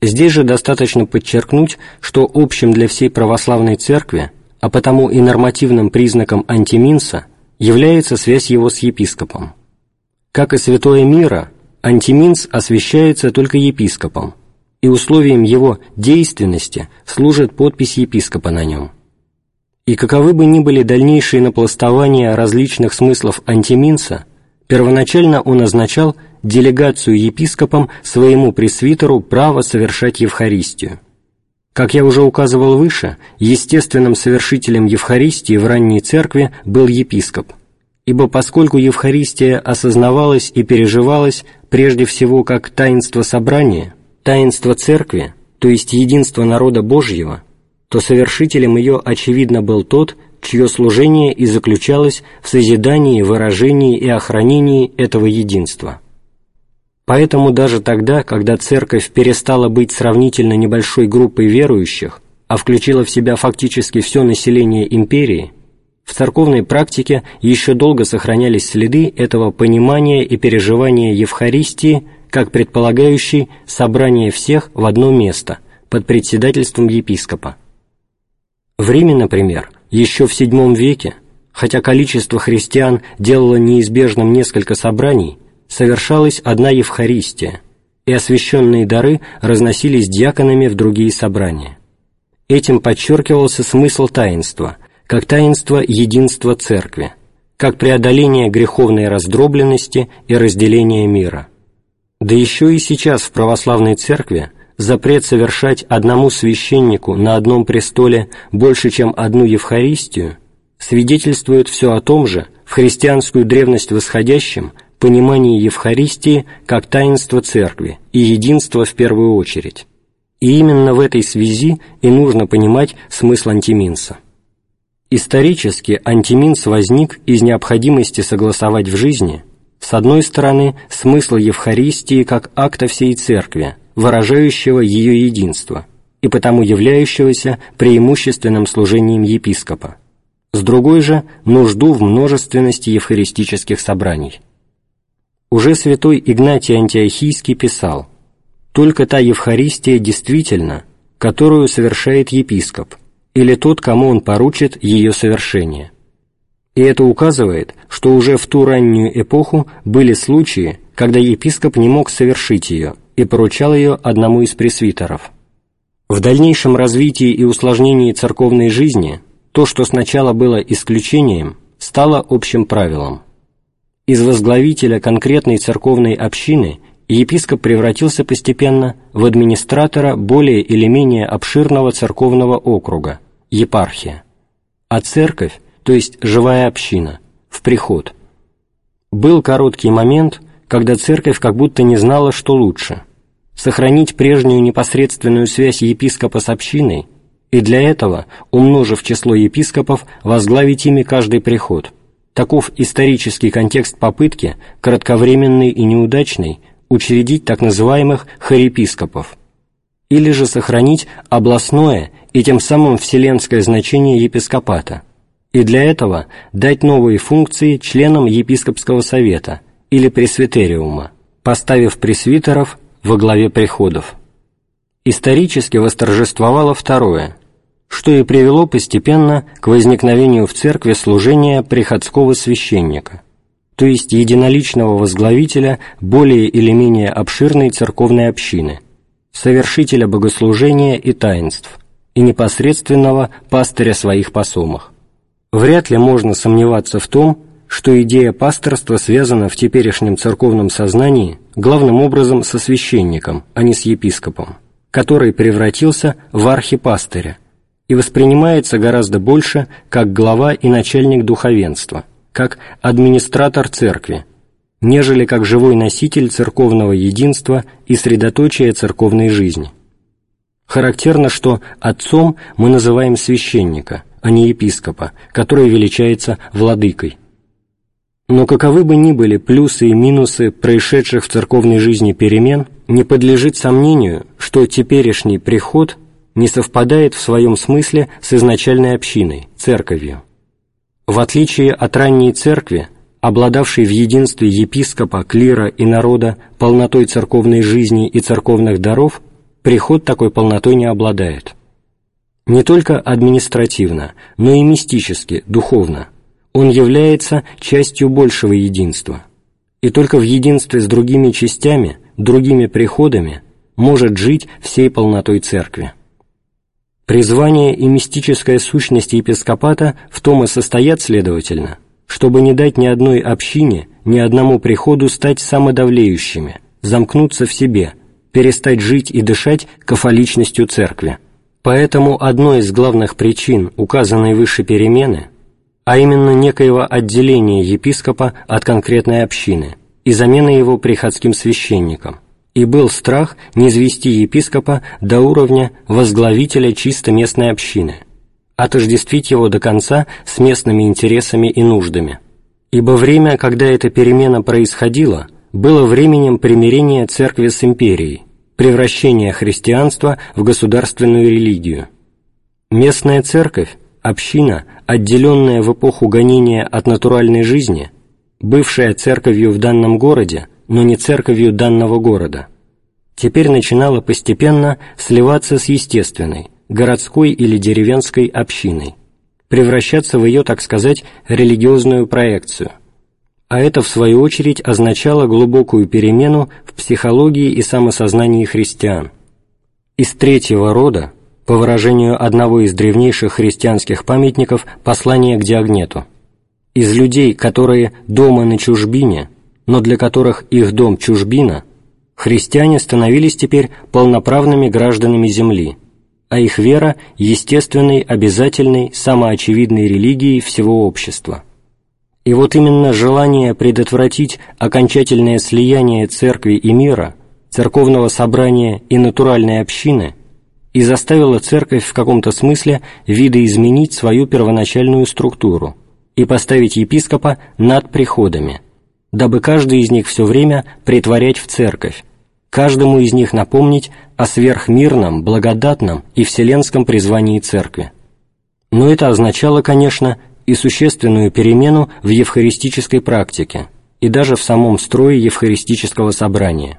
Здесь же достаточно подчеркнуть, что общим для всей православной церкви, а потому и нормативным признаком антиминса является связь его с епископом. Как и святое миро, антиминс освящается только епископом, и условием его действенности служит подпись епископа на нем. И каковы бы ни были дальнейшие напластования различных смыслов антиминса, первоначально он означал делегацию епископам своему пресвитеру право совершать Евхаристию. Как я уже указывал выше, естественным совершителем Евхаристии в ранней церкви был епископ, ибо поскольку Евхаристия осознавалась и переживалась прежде всего как таинство собрания, таинство церкви, то есть единство народа Божьего, то совершителем ее, очевидно, был тот, чье служение и заключалось в созидании, выражении и охранении этого единства. Поэтому даже тогда, когда церковь перестала быть сравнительно небольшой группой верующих, а включила в себя фактически все население империи – в церковной практике еще долго сохранялись следы этого понимания и переживания Евхаристии как предполагающей собрание всех в одно место под председательством епископа. В Риме, например, еще в VII веке, хотя количество христиан делало неизбежным несколько собраний, совершалась одна Евхаристия, и освященные дары разносились диаконами в другие собрания. Этим подчеркивался смысл таинства – как таинство единства Церкви, как преодоление греховной раздробленности и разделения мира. Да еще и сейчас в православной Церкви запрет совершать одному священнику на одном престоле больше, чем одну Евхаристию, свидетельствует все о том же, в христианскую древность восходящем, понимании Евхаристии как таинства Церкви и единства в первую очередь. И именно в этой связи и нужно понимать смысл антиминса. Исторически антиминс возник из необходимости согласовать в жизни, с одной стороны, смысл Евхаристии как акта всей Церкви, выражающего ее единство, и потому являющегося преимущественным служением епископа, с другой же – нужду в множественности евхаристических собраний. Уже святой Игнатий Антиохийский писал «Только та Евхаристия действительно, которую совершает епископ, или тот, кому он поручит ее совершение». И это указывает, что уже в ту раннюю эпоху были случаи, когда епископ не мог совершить ее и поручал ее одному из пресвитеров. В дальнейшем развитии и усложнении церковной жизни то, что сначала было исключением, стало общим правилом. Из возглавителя конкретной церковной общины епископ превратился постепенно в администратора более или менее обширного церковного округа, епархия, а церковь, то есть живая община, в приход. Был короткий момент, когда церковь как будто не знала, что лучше – сохранить прежнюю непосредственную связь епископа с общиной и для этого, умножив число епископов, возглавить ими каждый приход. Таков исторический контекст попытки, кратковременный и неудачный, учредить так называемых хорепископов, или же сохранить областное и тем самым вселенское значение епископата, и для этого дать новые функции членам епископского совета или пресвитериума, поставив пресвитеров во главе приходов. Исторически восторжествовало второе, что и привело постепенно к возникновению в церкви служения приходского священника – то есть единоличного возглавителя более или менее обширной церковной общины, совершителя богослужения и таинств и непосредственного пастыря своих посомах. Вряд ли можно сомневаться в том, что идея пасторства связана в теперешнем церковном сознании главным образом со священником, а не с епископом, который превратился в архипастыря и воспринимается гораздо больше как глава и начальник духовенства – как администратор церкви, нежели как живой носитель церковного единства и средоточия церковной жизни. Характерно, что отцом мы называем священника, а не епископа, который величается владыкой. Но каковы бы ни были плюсы и минусы происшедших в церковной жизни перемен, не подлежит сомнению, что теперешний приход не совпадает в своем смысле с изначальной общиной, церковью. В отличие от ранней церкви, обладавшей в единстве епископа, клира и народа полнотой церковной жизни и церковных даров, приход такой полнотой не обладает. Не только административно, но и мистически, духовно. Он является частью большего единства. И только в единстве с другими частями, другими приходами может жить всей полнотой церкви. Призвание и мистическая сущность епископата в том и состоят, следовательно, чтобы не дать ни одной общине, ни одному приходу стать самодавлеющими, замкнуться в себе, перестать жить и дышать кафоличностью церкви. Поэтому одной из главных причин указанной выше перемены, а именно некоего отделения епископа от конкретной общины и замены его приходским священником – и был страх низвести епископа до уровня возглавителя чисто местной общины, отождествить его до конца с местными интересами и нуждами. Ибо время, когда эта перемена происходила, было временем примирения церкви с империей, превращения христианства в государственную религию. Местная церковь, община, отделенная в эпоху гонения от натуральной жизни, бывшая церковью в данном городе, но не церковью данного города, теперь начинала постепенно сливаться с естественной, городской или деревенской общиной, превращаться в ее, так сказать, религиозную проекцию. А это, в свою очередь, означало глубокую перемену в психологии и самосознании христиан. Из третьего рода, по выражению одного из древнейших христианских памятников, послание к Диагнету, из людей, которые дома на чужбине – но для которых их дом чужбина, христиане становились теперь полноправными гражданами земли, а их вера – естественной, обязательной, самоочевидной религией всего общества. И вот именно желание предотвратить окончательное слияние церкви и мира, церковного собрания и натуральной общины и заставило церковь в каком-то смысле видоизменить свою первоначальную структуру и поставить епископа над приходами – дабы каждый из них все время притворять в церковь, каждому из них напомнить о сверхмирном, благодатном и вселенском призвании Церкви. Но это означало, конечно, и существенную перемену в евхаристической практике и даже в самом строе евхаристического собрания.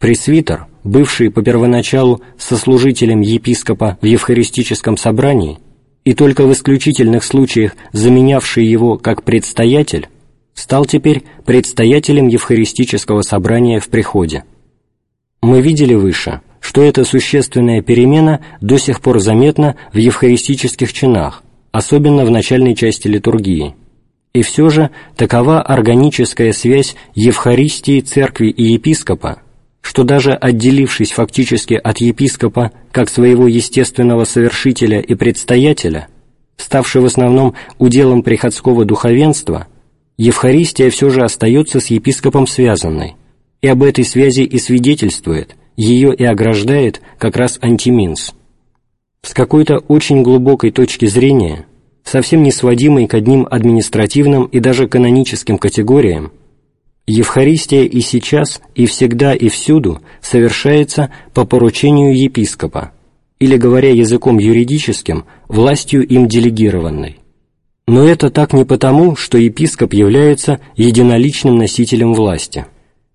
Пресвитер, бывший по первоначалу сослужителем епископа в евхаристическом собрании и только в исключительных случаях заменявший его как предстоятель, стал теперь предстоятелем евхаристического собрания в приходе. Мы видели выше, что эта существенная перемена до сих пор заметна в евхаристических чинах, особенно в начальной части литургии. И все же такова органическая связь Евхаристии, Церкви и Епископа, что даже отделившись фактически от епископа как своего естественного совершителя и предстоятеля, ставший в основном уделом приходского духовенства, Евхаристия все же остается с епископом связанной, и об этой связи и свидетельствует, ее и ограждает как раз антиминс. С какой-то очень глубокой точки зрения, совсем не сводимой к одним административным и даже каноническим категориям, Евхаристия и сейчас, и всегда, и всюду совершается по поручению епископа, или, говоря языком юридическим, властью им делегированной. Но это так не потому, что епископ является единоличным носителем власти.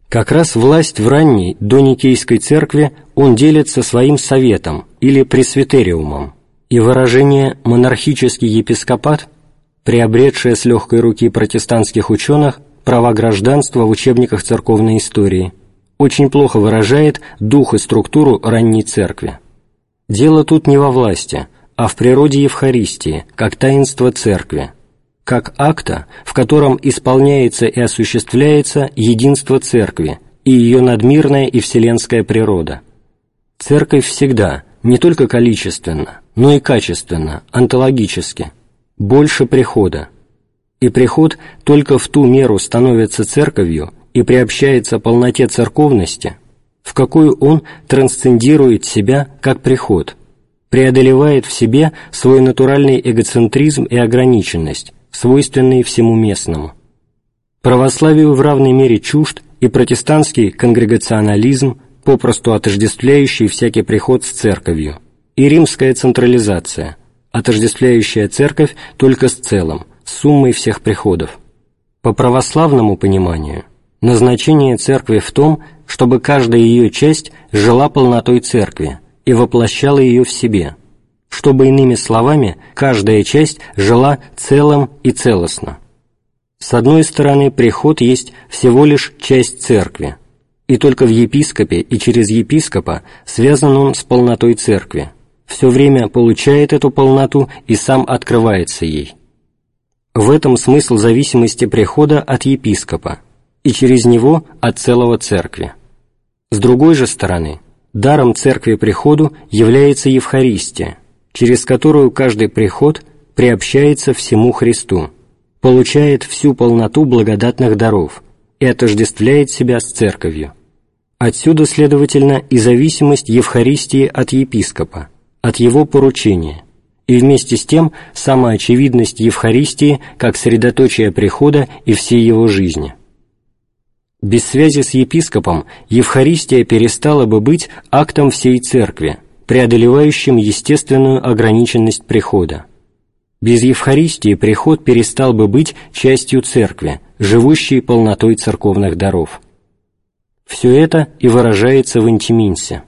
Как раз власть в ранней доникейской церкви он делит со своим советом или пресвитериумом, и выражение «монархический епископат», приобретшее с легкой руки протестантских ученых, права гражданства в учебниках церковной истории, очень плохо выражает дух и структуру ранней церкви. Дело тут не во власти, а в природе Евхаристии, как таинство церкви, как акта, в котором исполняется и осуществляется единство церкви и ее надмирная и вселенская природа. Церковь всегда, не только количественно, но и качественно, онтологически, больше прихода, и приход только в ту меру становится церковью и приобщается полноте церковности, в какую он трансцендирует себя как приход, преодолевает в себе свой натуральный эгоцентризм и ограниченность, свойственные всему местному. Православию в равной мере чужд и протестантский конгрегационализм, попросту отождествляющий всякий приход с церковью, и римская централизация, отождествляющая церковь только с целым – суммой всех приходов. По православному пониманию, назначение церкви в том, чтобы каждая ее часть жила полнотой церкви и воплощала ее в себе, чтобы, иными словами, каждая часть жила целым и целостно. С одной стороны, приход есть всего лишь часть церкви, и только в епископе и через епископа связан он с полнотой церкви, все время получает эту полноту и сам открывается ей. В этом смысл зависимости прихода от епископа и через него от целого церкви. С другой же стороны, даром церкви приходу является Евхаристия, через которую каждый приход приобщается всему Христу, получает всю полноту благодатных даров и отождествляет себя с церковью. Отсюда, следовательно, и зависимость Евхаристии от епископа, от его поручения, и вместе с тем самоочевидность Евхаристии как средоточие прихода и всей его жизни. Без связи с епископом Евхаристия перестала бы быть актом всей Церкви, преодолевающим естественную ограниченность прихода. Без Евхаристии приход перестал бы быть частью Церкви, живущей полнотой церковных даров. Все это и выражается в интиминсе.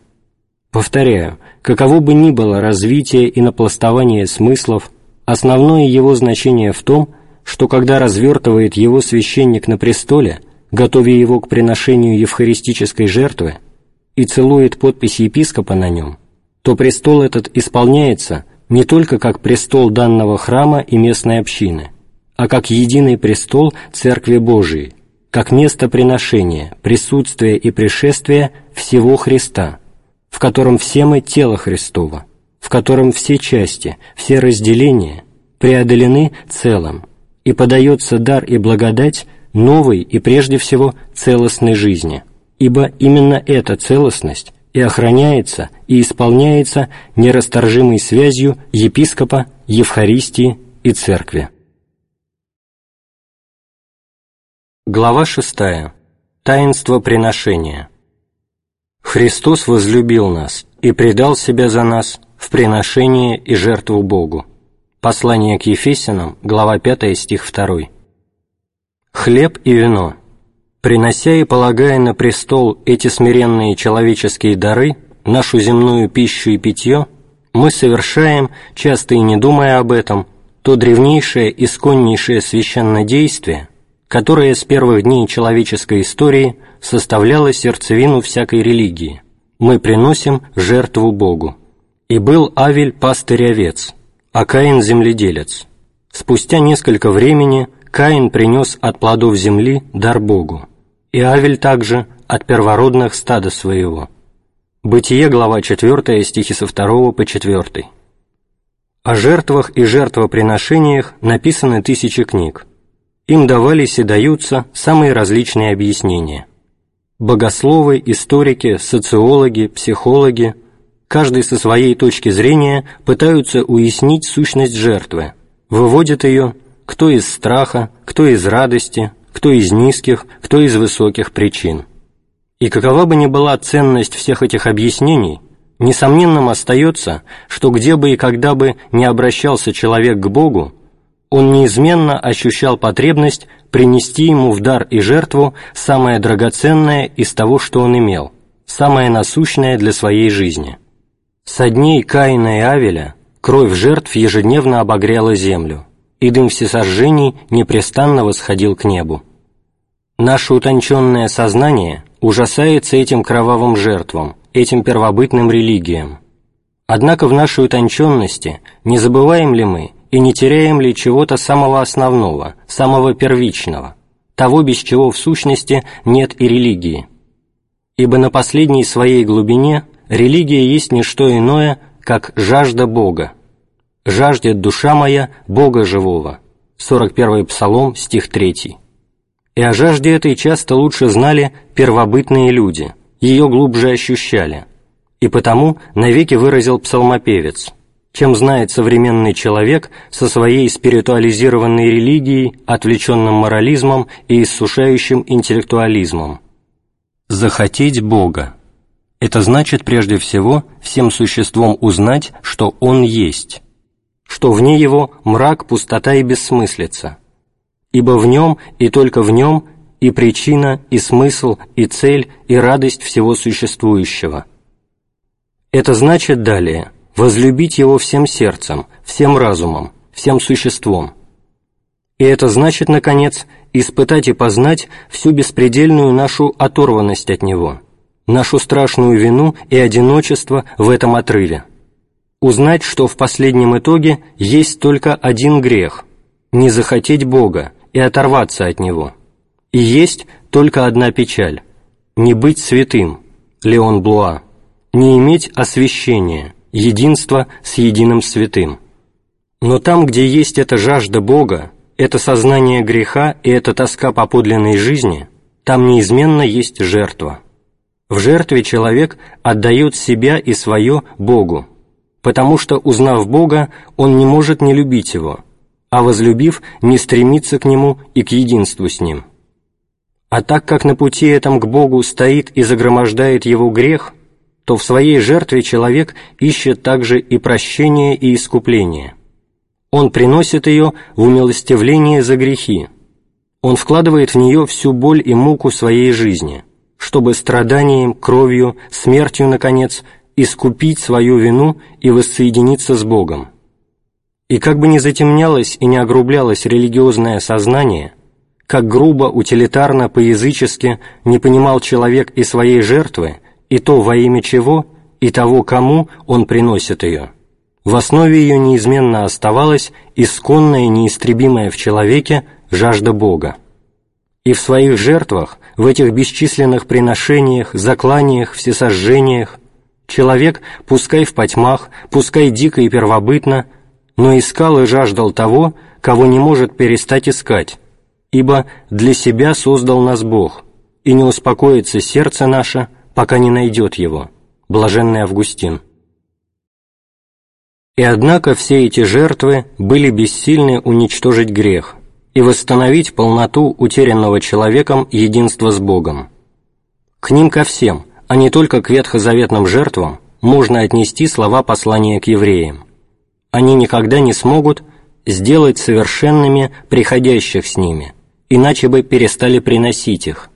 Повторяю, каково бы ни было развитие и напластование смыслов, основное его значение в том, что когда развертывает его священник на престоле, готовя его к приношению евхаристической жертвы, и целует подпись епископа на нем, то престол этот исполняется не только как престол данного храма и местной общины, а как единый престол Церкви Божией, как место приношения, присутствия и пришествия всего Христа – в котором все мы тело Христово, в котором все части, все разделения преодолены целым, и подается дар и благодать новой и прежде всего целостной жизни, ибо именно эта целостность и охраняется и исполняется нерасторжимой связью епископа, Евхаристии и Церкви. Глава 6. Таинство приношения. Христос возлюбил нас и предал себя за нас в приношение и жертву Богу. Послание к Ефесянам, глава 5, стих 2. Хлеб и вино. Принося и полагая на престол эти смиренные человеческие дары, нашу земную пищу и питье, мы совершаем, часто и не думая об этом, то древнейшее, исконнейшее священное действие, которое с первых дней человеческой истории составляло сердцевину всякой религии. Мы приносим жертву Богу. И был Авель пастырь-овец, а Каин – земледелец. Спустя несколько времени Каин принес от плодов земли дар Богу, и Авель также от первородных стада своего. Бытие, глава 4, стихи со 2 по 4. О жертвах и жертвоприношениях написаны тысячи книг. Им давались и даются самые различные объяснения. Богословы, историки, социологи, психологи, каждый со своей точки зрения пытаются уяснить сущность жертвы, выводят ее кто из страха, кто из радости, кто из низких, кто из высоких причин. И какова бы ни была ценность всех этих объяснений, Несомненным остается, что где бы и когда бы не обращался человек к Богу, он неизменно ощущал потребность принести ему в дар и жертву самое драгоценное из того, что он имел, самое насущное для своей жизни. Со дней Каина и Авеля кровь жертв ежедневно обогряла землю, и дым всесожжений непрестанно восходил к небу. Наше утонченное сознание ужасается этим кровавым жертвам, этим первобытным религиям. Однако в нашей утонченности не забываем ли мы и не теряем ли чего-то самого основного, самого первичного, того, без чего в сущности нет и религии? Ибо на последней своей глубине религия есть не что иное, как жажда Бога. «Жаждет душа моя Бога живого» 41 Псалом, стих 3. И о жажде этой часто лучше знали первобытные люди – ее глубже ощущали, и потому навеки выразил псалмопевец, чем знает современный человек со своей спиритуализированной религией, отвлеченным морализмом и иссушающим интеллектуализмом. Захотеть Бога – это значит прежде всего всем существом узнать, что Он есть, что вне Его мрак, пустота и бессмыслица, ибо в Нем и только в Нем – и причина, и смысл, и цель, и радость всего существующего. Это значит далее возлюбить его всем сердцем, всем разумом, всем существом. И это значит, наконец, испытать и познать всю беспредельную нашу оторванность от него, нашу страшную вину и одиночество в этом отрыве. Узнать, что в последнем итоге есть только один грех – не захотеть Бога и оторваться от Него – и есть только одна печаль – не быть святым, Леон Блуа, не иметь освящения, единства с единым святым. Но там, где есть эта жажда Бога, это сознание греха и эта тоска по подлинной жизни, там неизменно есть жертва. В жертве человек отдает себя и свое Богу, потому что, узнав Бога, он не может не любить Его, а возлюбив, не стремиться к Нему и к единству с Ним. А так как на пути этом к Богу стоит и загромождает его грех, то в своей жертве человек ищет также и прощение и искупление. Он приносит ее в умилостивление за грехи. Он вкладывает в нее всю боль и муку своей жизни, чтобы страданием, кровью, смертью, наконец, искупить свою вину и воссоединиться с Богом. И как бы ни затемнялось и не огрублялось религиозное сознание – как грубо, утилитарно, по-язычески не понимал человек и своей жертвы, и то во имя чего, и того, кому он приносит ее. В основе ее неизменно оставалась исконная неистребимая в человеке жажда Бога. И в своих жертвах, в этих бесчисленных приношениях, закланиях, всесожжениях, человек, пускай в потьмах, пускай дико и первобытно, но искал и жаждал того, кого не может перестать искать, ибо для себя создал нас Бог, и не успокоится сердце наше, пока не найдет Его». Блаженный Августин. И однако все эти жертвы были бессильны уничтожить грех и восстановить полноту утерянного человеком единства с Богом. К ним ко всем, а не только к ветхозаветным жертвам, можно отнести слова послания к евреям. Они никогда не смогут сделать совершенными приходящих с ними, иначе бы перестали приносить их,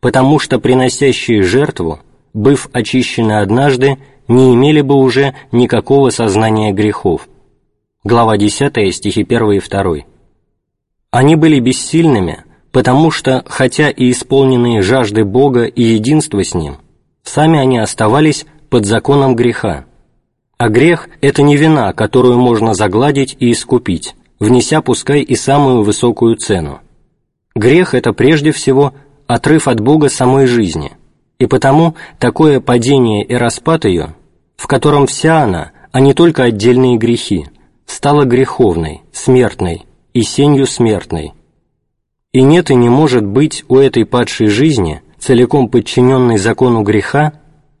потому что приносящие жертву, быв очищены однажды, не имели бы уже никакого сознания грехов. Глава 10, стихи 1 и 2. Они были бессильными, потому что, хотя и исполненные жажды Бога и единства с Ним, сами они оставались под законом греха. А грех – это не вина, которую можно загладить и искупить, внеся пускай и самую высокую цену. Грех – это прежде всего отрыв от Бога самой жизни, и потому такое падение и распад ее, в котором вся она, а не только отдельные грехи, стала греховной, смертной и сенью смертной. И нет и не может быть у этой падшей жизни, целиком подчиненной закону греха,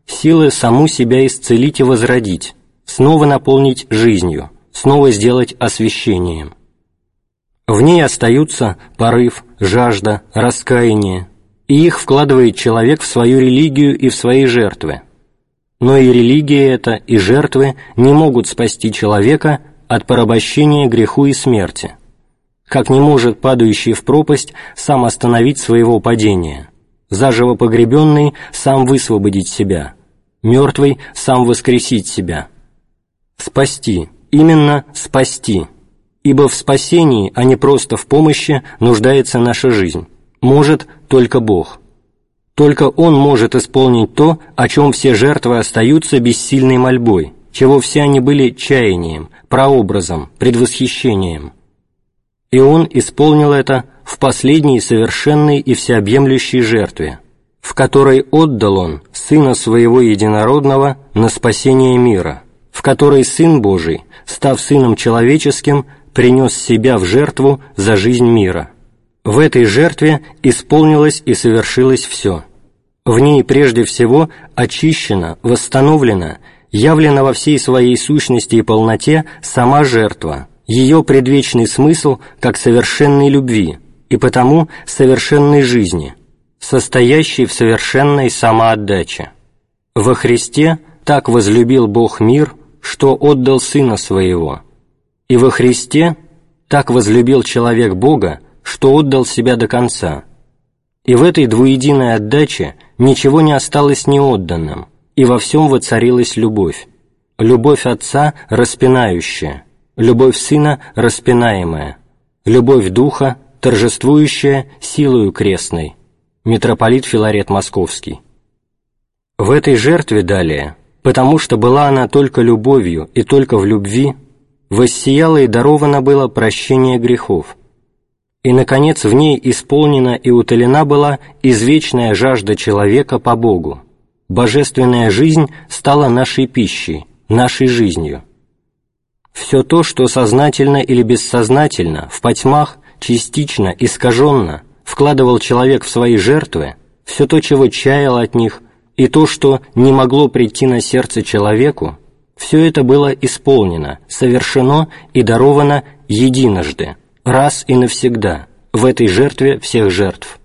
силы саму себя исцелить и возродить, снова наполнить жизнью, снова сделать освящением. В ней остаются порыв, жажда, раскаяние, и их вкладывает человек в свою религию и в свои жертвы. Но и религия эта, и жертвы не могут спасти человека от порабощения греху и смерти, как не может падающий в пропасть сам остановить своего падения, заживо погребенный сам высвободить себя, мертвый сам воскресить себя. Спасти, именно спасти, ибо в спасении, а не просто в помощи, нуждается наша жизнь, может только Бог. Только Он может исполнить то, о чем все жертвы остаются бессильной мольбой, чего все они были чаянием, прообразом, предвосхищением. И Он исполнил это в последней совершенной и всеобъемлющей жертве, в которой отдал Он Сына Своего Единородного на спасение мира, в которой Сын Божий, став Сыном Человеческим, принес себя в жертву за жизнь мира. В этой жертве исполнилось и совершилось все. В ней прежде всего очищена, восстановлена, явлена во всей своей сущности и полноте сама жертва, ее предвечный смысл как совершенной любви и потому совершенной жизни, состоящей в совершенной самоотдаче. Во Христе так возлюбил Бог мир, что отдал Сына Своего, и во Христе так возлюбил человек Бога, что отдал себя до конца. И в этой двуединой отдаче ничего не осталось неотданным, и во всем воцарилась любовь. Любовь Отца распинающая, любовь Сына распинаемая, любовь Духа торжествующая силою крестной. Митрополит Филарет Московский. В этой жертве далее, потому что была она только любовью и только в любви, воссияло и даровано было прощение грехов, и, наконец, в ней исполнена и утолена была извечная жажда человека по Богу. Божественная жизнь стала нашей пищей, нашей жизнью. Все то, что сознательно или бессознательно, в потьмах, частично, искаженно, вкладывал человек в свои жертвы, все то, чего чаял от них, и то, что не могло прийти на сердце человеку, все это было исполнено, совершено и даровано единожды, раз и навсегда, в этой жертве всех жертв.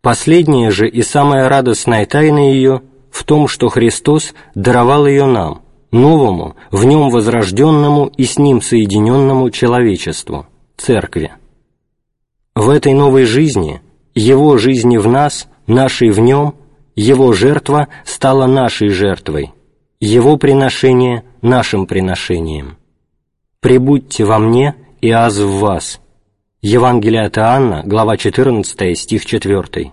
Последняя же и самая радостная тайна ее в том, что Христос даровал ее нам, новому, в нем возрожденному и с ним соединенному человечеству, Церкви. В этой новой жизни, Его жизни в нас, нашей в нем, Его жертва стала нашей жертвой, Его приношение – нашим приношением. «Прибудьте во мне, и аз в вас». Евангелие от Иоанна, глава 14, стих 4.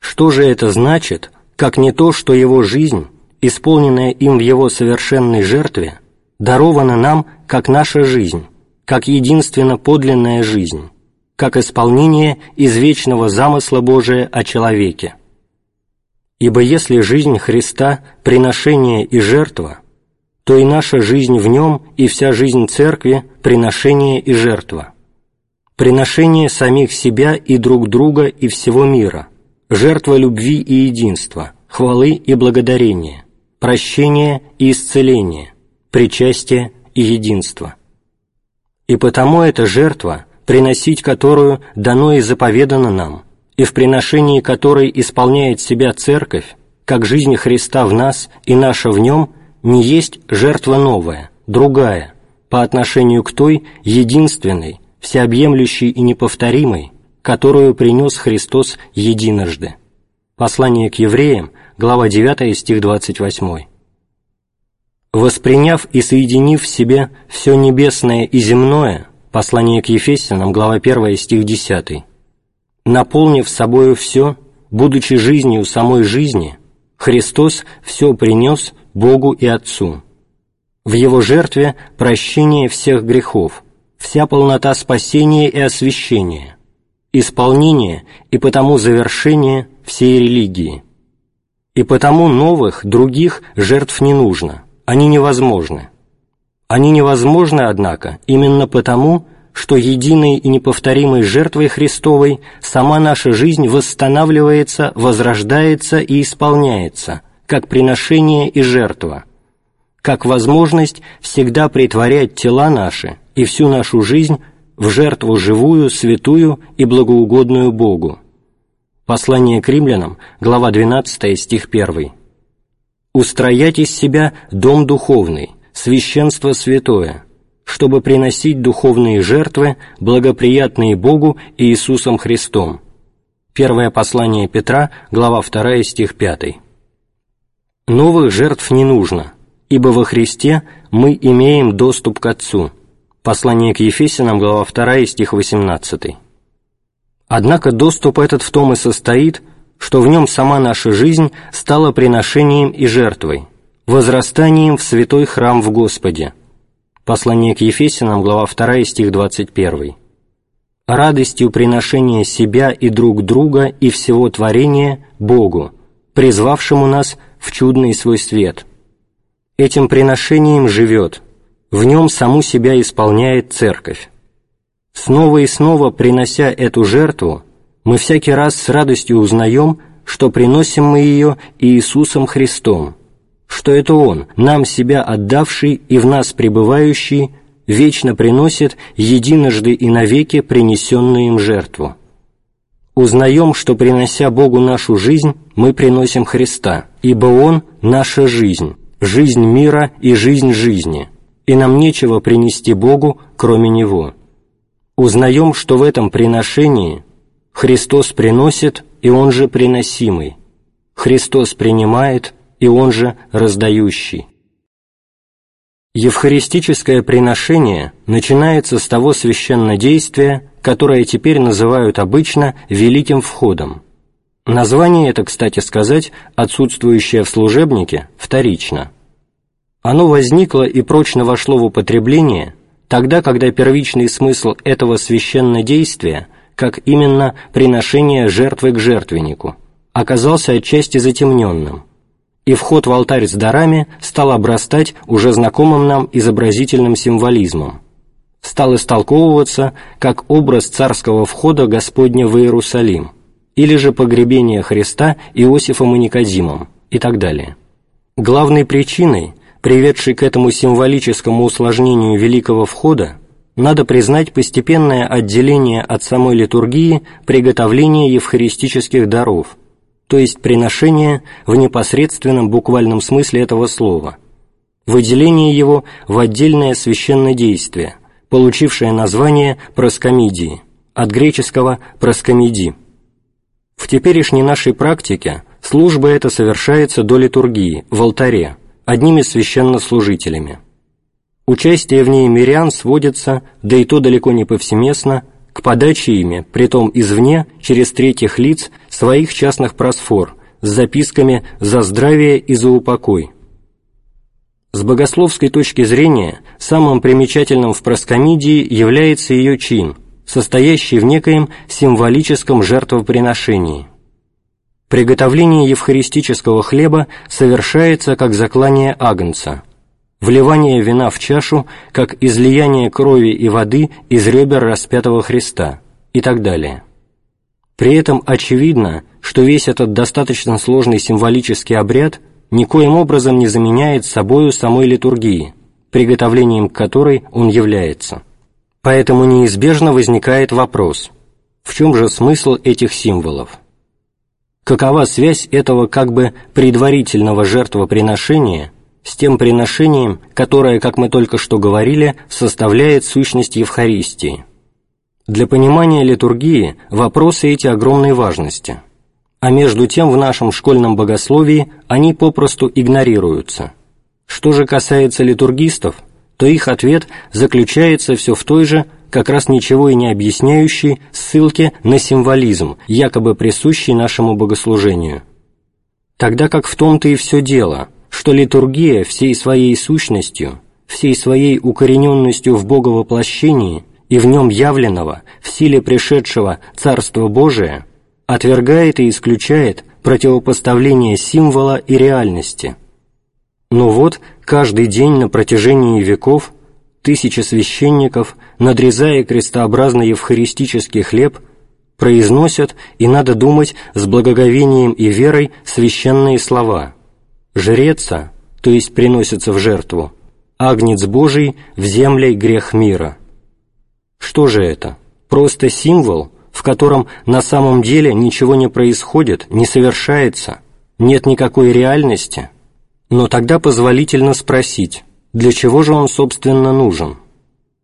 Что же это значит, как не то, что его жизнь, исполненная им в его совершенной жертве, дарована нам как наша жизнь, как единственно подлинная жизнь, как исполнение извечного замысла Божия о человеке. Ибо если жизнь Христа – приношение и жертва – то и наша жизнь в нем и вся жизнь Церкви – приношение и жертва. Приношение самих себя и друг друга и всего мира, жертва любви и единства, хвалы и благодарения, прощения и исцеления, причастие и единство. И потому эта жертва, приносить которую дано и заповедано нам, и в приношении которой исполняет себя Церковь, как жизнь Христа в нас и наша в нем, не есть жертва новая, другая, по отношению к той единственной, всеобъемлющей и неповторимой, которую принес Христос единожды. Послание к евреям, глава 9, стих 28. Восприняв и соединив в себе все небесное и земное, послание к Ефесянам, глава 1, стих 10, наполнив собою все, будучи жизнью самой жизни, Христос все принес Богу и Отцу. В Его жертве прощение всех грехов, вся полнота спасения и освящения, исполнение и потому завершение всей религии. И потому новых, других жертв не нужно, они невозможны. Они невозможны, однако, именно потому, что единой и неповторимой жертвой Христовой сама наша жизнь восстанавливается, возрождается и исполняется, как приношение и жертва, как возможность всегда притворять тела наши и всю нашу жизнь в жертву живую, святую и благоугодную Богу. Послание к римлянам, глава 12, стих 1. «Устроять из себя дом духовный, священство святое, чтобы приносить духовные жертвы, благоприятные Богу и Иисусом Христом». Первое послание Петра, глава 2, стих 5. Новых жертв не нужно, ибо во Христе мы имеем доступ к Отцу. Послание к Ефесянам, глава 2, стих 18. Однако доступ этот в том и состоит, что в нем сама наша жизнь стала приношением и жертвой, возрастанием в святой храм в Господе. Послание к Ефесянам, глава 2, стих 21. Радостью приношения себя и друг друга и всего творения Богу, призвавшему нас в чудный свой свет. Этим приношением живет, в нем саму себя исполняет Церковь. Снова и снова принося эту жертву, мы всякий раз с радостью узнаем, что приносим мы ее Иисусом Христом, что это Он, нам себя отдавший и в нас пребывающий, вечно приносит единожды и навеки принесенную им жертву. Узнаем, что, принося Богу нашу жизнь, мы приносим Христа, ибо Он – наша жизнь, жизнь мира и жизнь жизни, и нам нечего принести Богу, кроме Него узнаем, что в этом приношении Христос приносит, и Он же приносимый, Христос принимает, и Он же раздающий. Евхаристическое приношение начинается с того священнодействия, которое теперь называют обычно «великим входом». Название это, кстати сказать, отсутствующее в служебнике, вторично. Оно возникло и прочно вошло в употребление – тогда, когда первичный смысл этого священнодействия, как именно приношение жертвы к жертвеннику, оказался отчасти затемненным, и вход в алтарь с дарами стал обрастать уже знакомым нам изобразительным символизмом, стал истолковываться как образ царского входа Господня в Иерусалим, или же погребение Христа Иосифом и Никодимом, и так далее. Главной причиной – приведший к этому символическому усложнению Великого Входа, надо признать постепенное отделение от самой литургии приготовления евхаристических даров, то есть приношение в непосредственном буквальном смысле этого слова, выделение его в отдельное священное действие, получившее название проскомидии, от греческого «проскомиди». В теперешней нашей практике служба эта совершается до литургии, в алтаре, одними священнослужителями. Участие в ней мирян сводится, да и то далеко не повсеместно, к подаче ими, притом извне, через третьих лиц, своих частных просфор с записками «за здравие и за упокой». С богословской точки зрения, самым примечательным в проскомидии является ее чин, состоящий в некоем символическом жертвоприношении – Приготовление евхаристического хлеба совершается как заклание агнца, вливание вина в чашу как излияние крови и воды из ребер распятого Христа и так далее. При этом очевидно, что весь этот достаточно сложный символический обряд никоим образом не заменяет собою самой литургии, приготовлением которой он является. Поэтому неизбежно возникает вопрос, в чем же смысл этих символов? какова связь этого как бы предварительного жертвоприношения с тем приношением, которое, как мы только что говорили, составляет сущность Евхаристии. Для понимания литургии вопросы эти огромной важности, а между тем в нашем школьном богословии они попросту игнорируются. Что же касается литургистов, то их ответ заключается все в той же, как раз ничего и не объясняющей ссылке на символизм, якобы присущий нашему богослужению. Тогда как в том-то и все дело – что литургия всей своей сущностью, всей своей укорененностью в Боговоплощении и в нем явленного, в силе пришедшего Царства Божия, отвергает и исключает противопоставление символа и реальности. Но вот каждый день на протяжении веков тысячи священников, надрезая крестообразный евхаристический хлеб, произносят, и надо думать, с благоговением и верой священные слова – жреца, то есть приносится в жертву, агнец Божий в земле грех мира. Что же это? Просто символ, в котором на самом деле ничего не происходит, не совершается, нет никакой реальности? Но тогда позволительно спросить, для чего же он, собственно, нужен?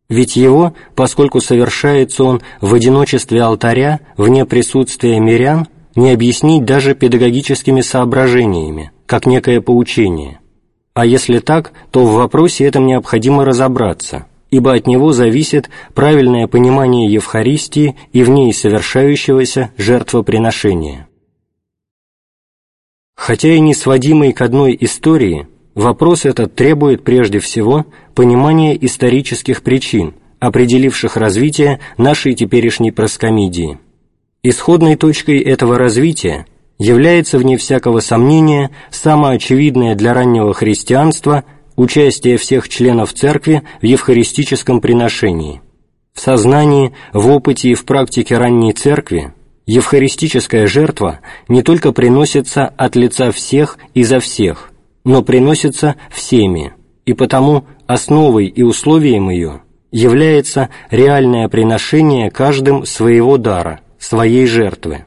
Ведь его, поскольку совершается он в одиночестве алтаря, вне присутствия мирян, не объяснить даже педагогическими соображениями, как некое поучение. А если так, то в вопросе этом необходимо разобраться, ибо от него зависит правильное понимание Евхаристии и в ней совершающегося жертвоприношения. Хотя и не сводимый к одной истории, вопрос этот требует прежде всего понимания исторических причин, определивших развитие нашей теперешней проскомидии. Исходной точкой этого развития является, вне всякого сомнения, самоочевидное для раннего христианства участие всех членов церкви в евхаристическом приношении. В сознании, в опыте и в практике ранней церкви евхаристическая жертва не только приносится от лица всех и за всех, но приносится всеми, и потому основой и условием ее является реальное приношение каждым своего дара, своей жертвы.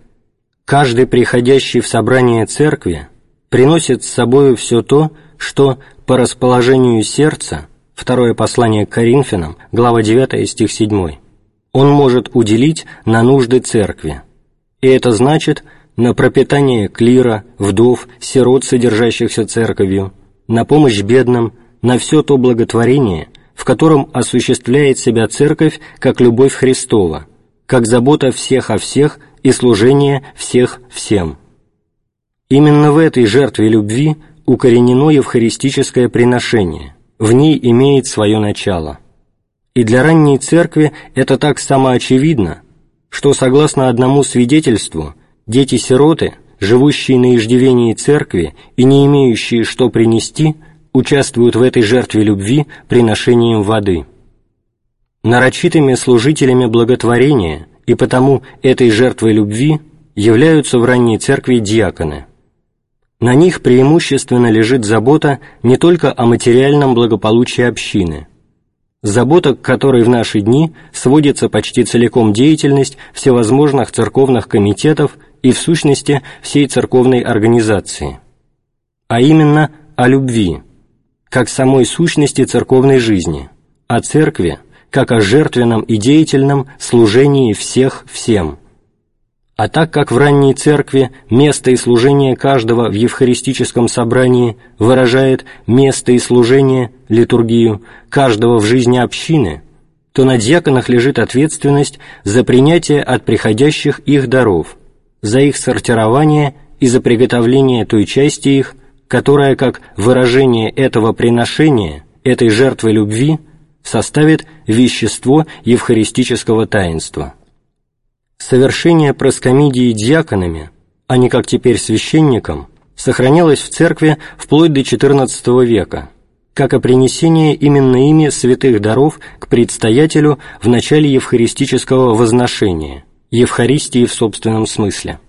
Каждый приходящий в собрание церкви приносит с собою все то, что по расположению сердца, второе послание к Коринфянам, глава 9, стих 7, он может уделить на нужды церкви. И это значит на пропитание клира, вдов, сирот, содержащихся церковью, на помощь бедным, на все то благотворение, в котором осуществляет себя церковь как любовь Христова, как забота всех о всех и служение всех всем. Именно в этой жертве любви укоренено евхаристическое приношение, в ней имеет свое начало. И для ранней церкви это так самоочевидно, что, согласно одному свидетельству, дети-сироты, живущие на иждивении церкви и не имеющие что принести, участвуют в этой жертве любви приношением воды. Нарочитыми служителями благотворения – и потому этой жертвой любви являются в ранней церкви диаконы. На них преимущественно лежит забота не только о материальном благополучии общины, забота, к которой в наши дни сводится почти целиком деятельность всевозможных церковных комитетов и, в сущности, всей церковной организации, а именно о любви, как самой сущности церковной жизни, о церкви, как о жертвенном и деятельном служении всех всем. А так как в ранней церкви место и служение каждого в евхаристическом собрании выражает место и служение, литургию, каждого в жизни общины, то на дьяконах лежит ответственность за принятие от приходящих их даров, за их сортирование и за приготовление той части их, которая, как выражение этого приношения, этой жертвы любви – составит вещество евхаристического таинства. Совершение проскомидии диаконами, а не как теперь священником, сохранялось в церкви вплоть до XIV века, как и принесение именно ими святых даров к предстоятелю в начале евхаристического возношения, Евхаристии в собственном смысле.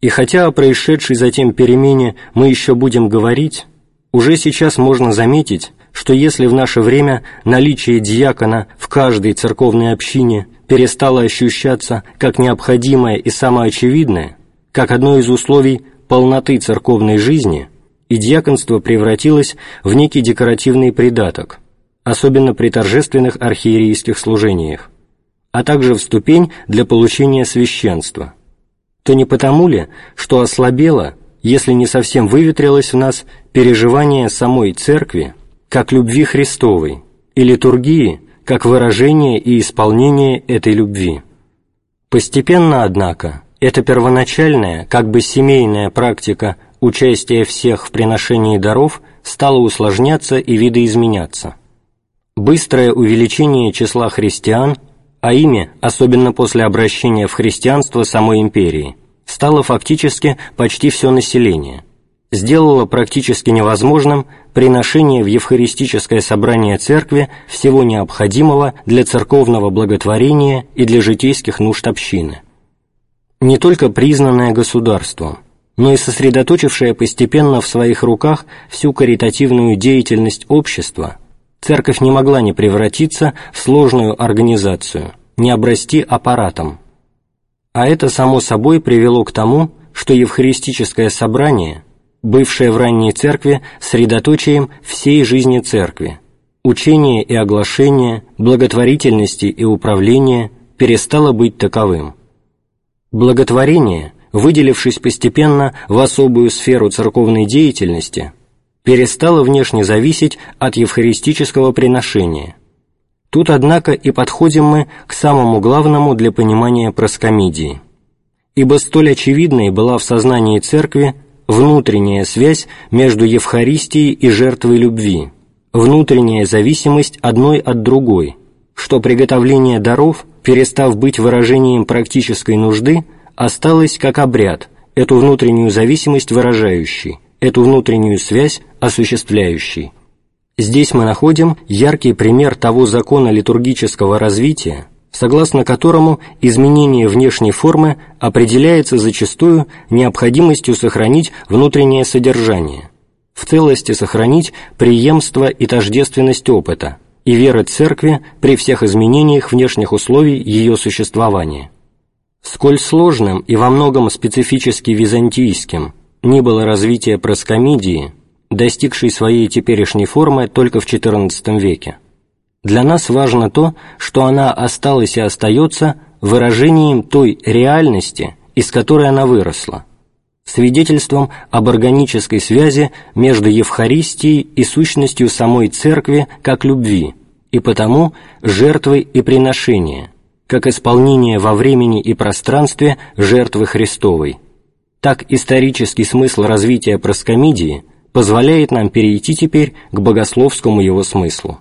И хотя о происшедшей затем перемене мы еще будем говорить, уже сейчас можно заметить, что если в наше время наличие диакона в каждой церковной общине перестало ощущаться как необходимое и самоочевидное, как одно из условий полноты церковной жизни, и диаконство превратилось в некий декоративный придаток, особенно при торжественных архиерейских служениях, а также в ступень для получения священства, то не потому ли, что ослабело, если не совсем выветрилось в нас переживание самой Церкви как любви Христовой и литургии как выражение и исполнение этой любви. Постепенно, однако, эта первоначальная, как бы семейная практика участия всех в приношении даров стала усложняться и видоизменяться. Быстрое увеличение числа христиан, а ими, особенно после обращения в христианство самой империи, стало фактически почти все население, сделало практически невозможным приношение в Евхаристическое собрание Церкви всего необходимого для церковного благотворения и для житейских нужд общины – не только признанное государством, но и сосредоточившее постепенно в своих руках всю каритативную деятельность общества, церковь не могла не превратиться в сложную организацию, не обрасти аппаратом. А это само собой привело к тому, что Евхаристическое собрание, бывшее в ранней церкви средоточием всей жизни церкви, учения и оглашения, благотворительности и управления, перестало быть таковым. Благотворение, выделившись постепенно в особую сферу церковной деятельности, перестало внешне зависеть от евхаристического приношения. Тут, однако, и подходим мы к самому главному для понимания проскомидии. Ибо столь очевидной была в сознании Церкви внутренняя связь между Евхаристией и жертвой любви, внутренняя зависимость одной от другой, что приготовление даров перестав быть выражением практической нужды, осталось как обряд, эту внутреннюю зависимость выражающий, эту внутреннюю связь осуществляющий. Здесь мы находим яркий пример того закона литургического развития, согласно которому изменение внешней формы определяется зачастую необходимостью сохранить внутреннее содержание, в целости сохранить преемство и тождественность опыта, и веры Церкви при всех изменениях внешних условий ее существования. Сколь сложным и во многом специфически византийским ни было развитие проскомидии, достигшей своей теперешней формы только в XIV веке, для нас важно то, что она осталась и остается выражением той реальности, из которой она выросла, свидетельством об органической связи между Евхаристией и сущностью самой Церкви как любви, и потому жертвой и приношения, как исполнение во времени и пространстве жертвы Христовой. Так исторический смысл развития проскомидии позволяет нам перейти теперь к богословскому его смыслу.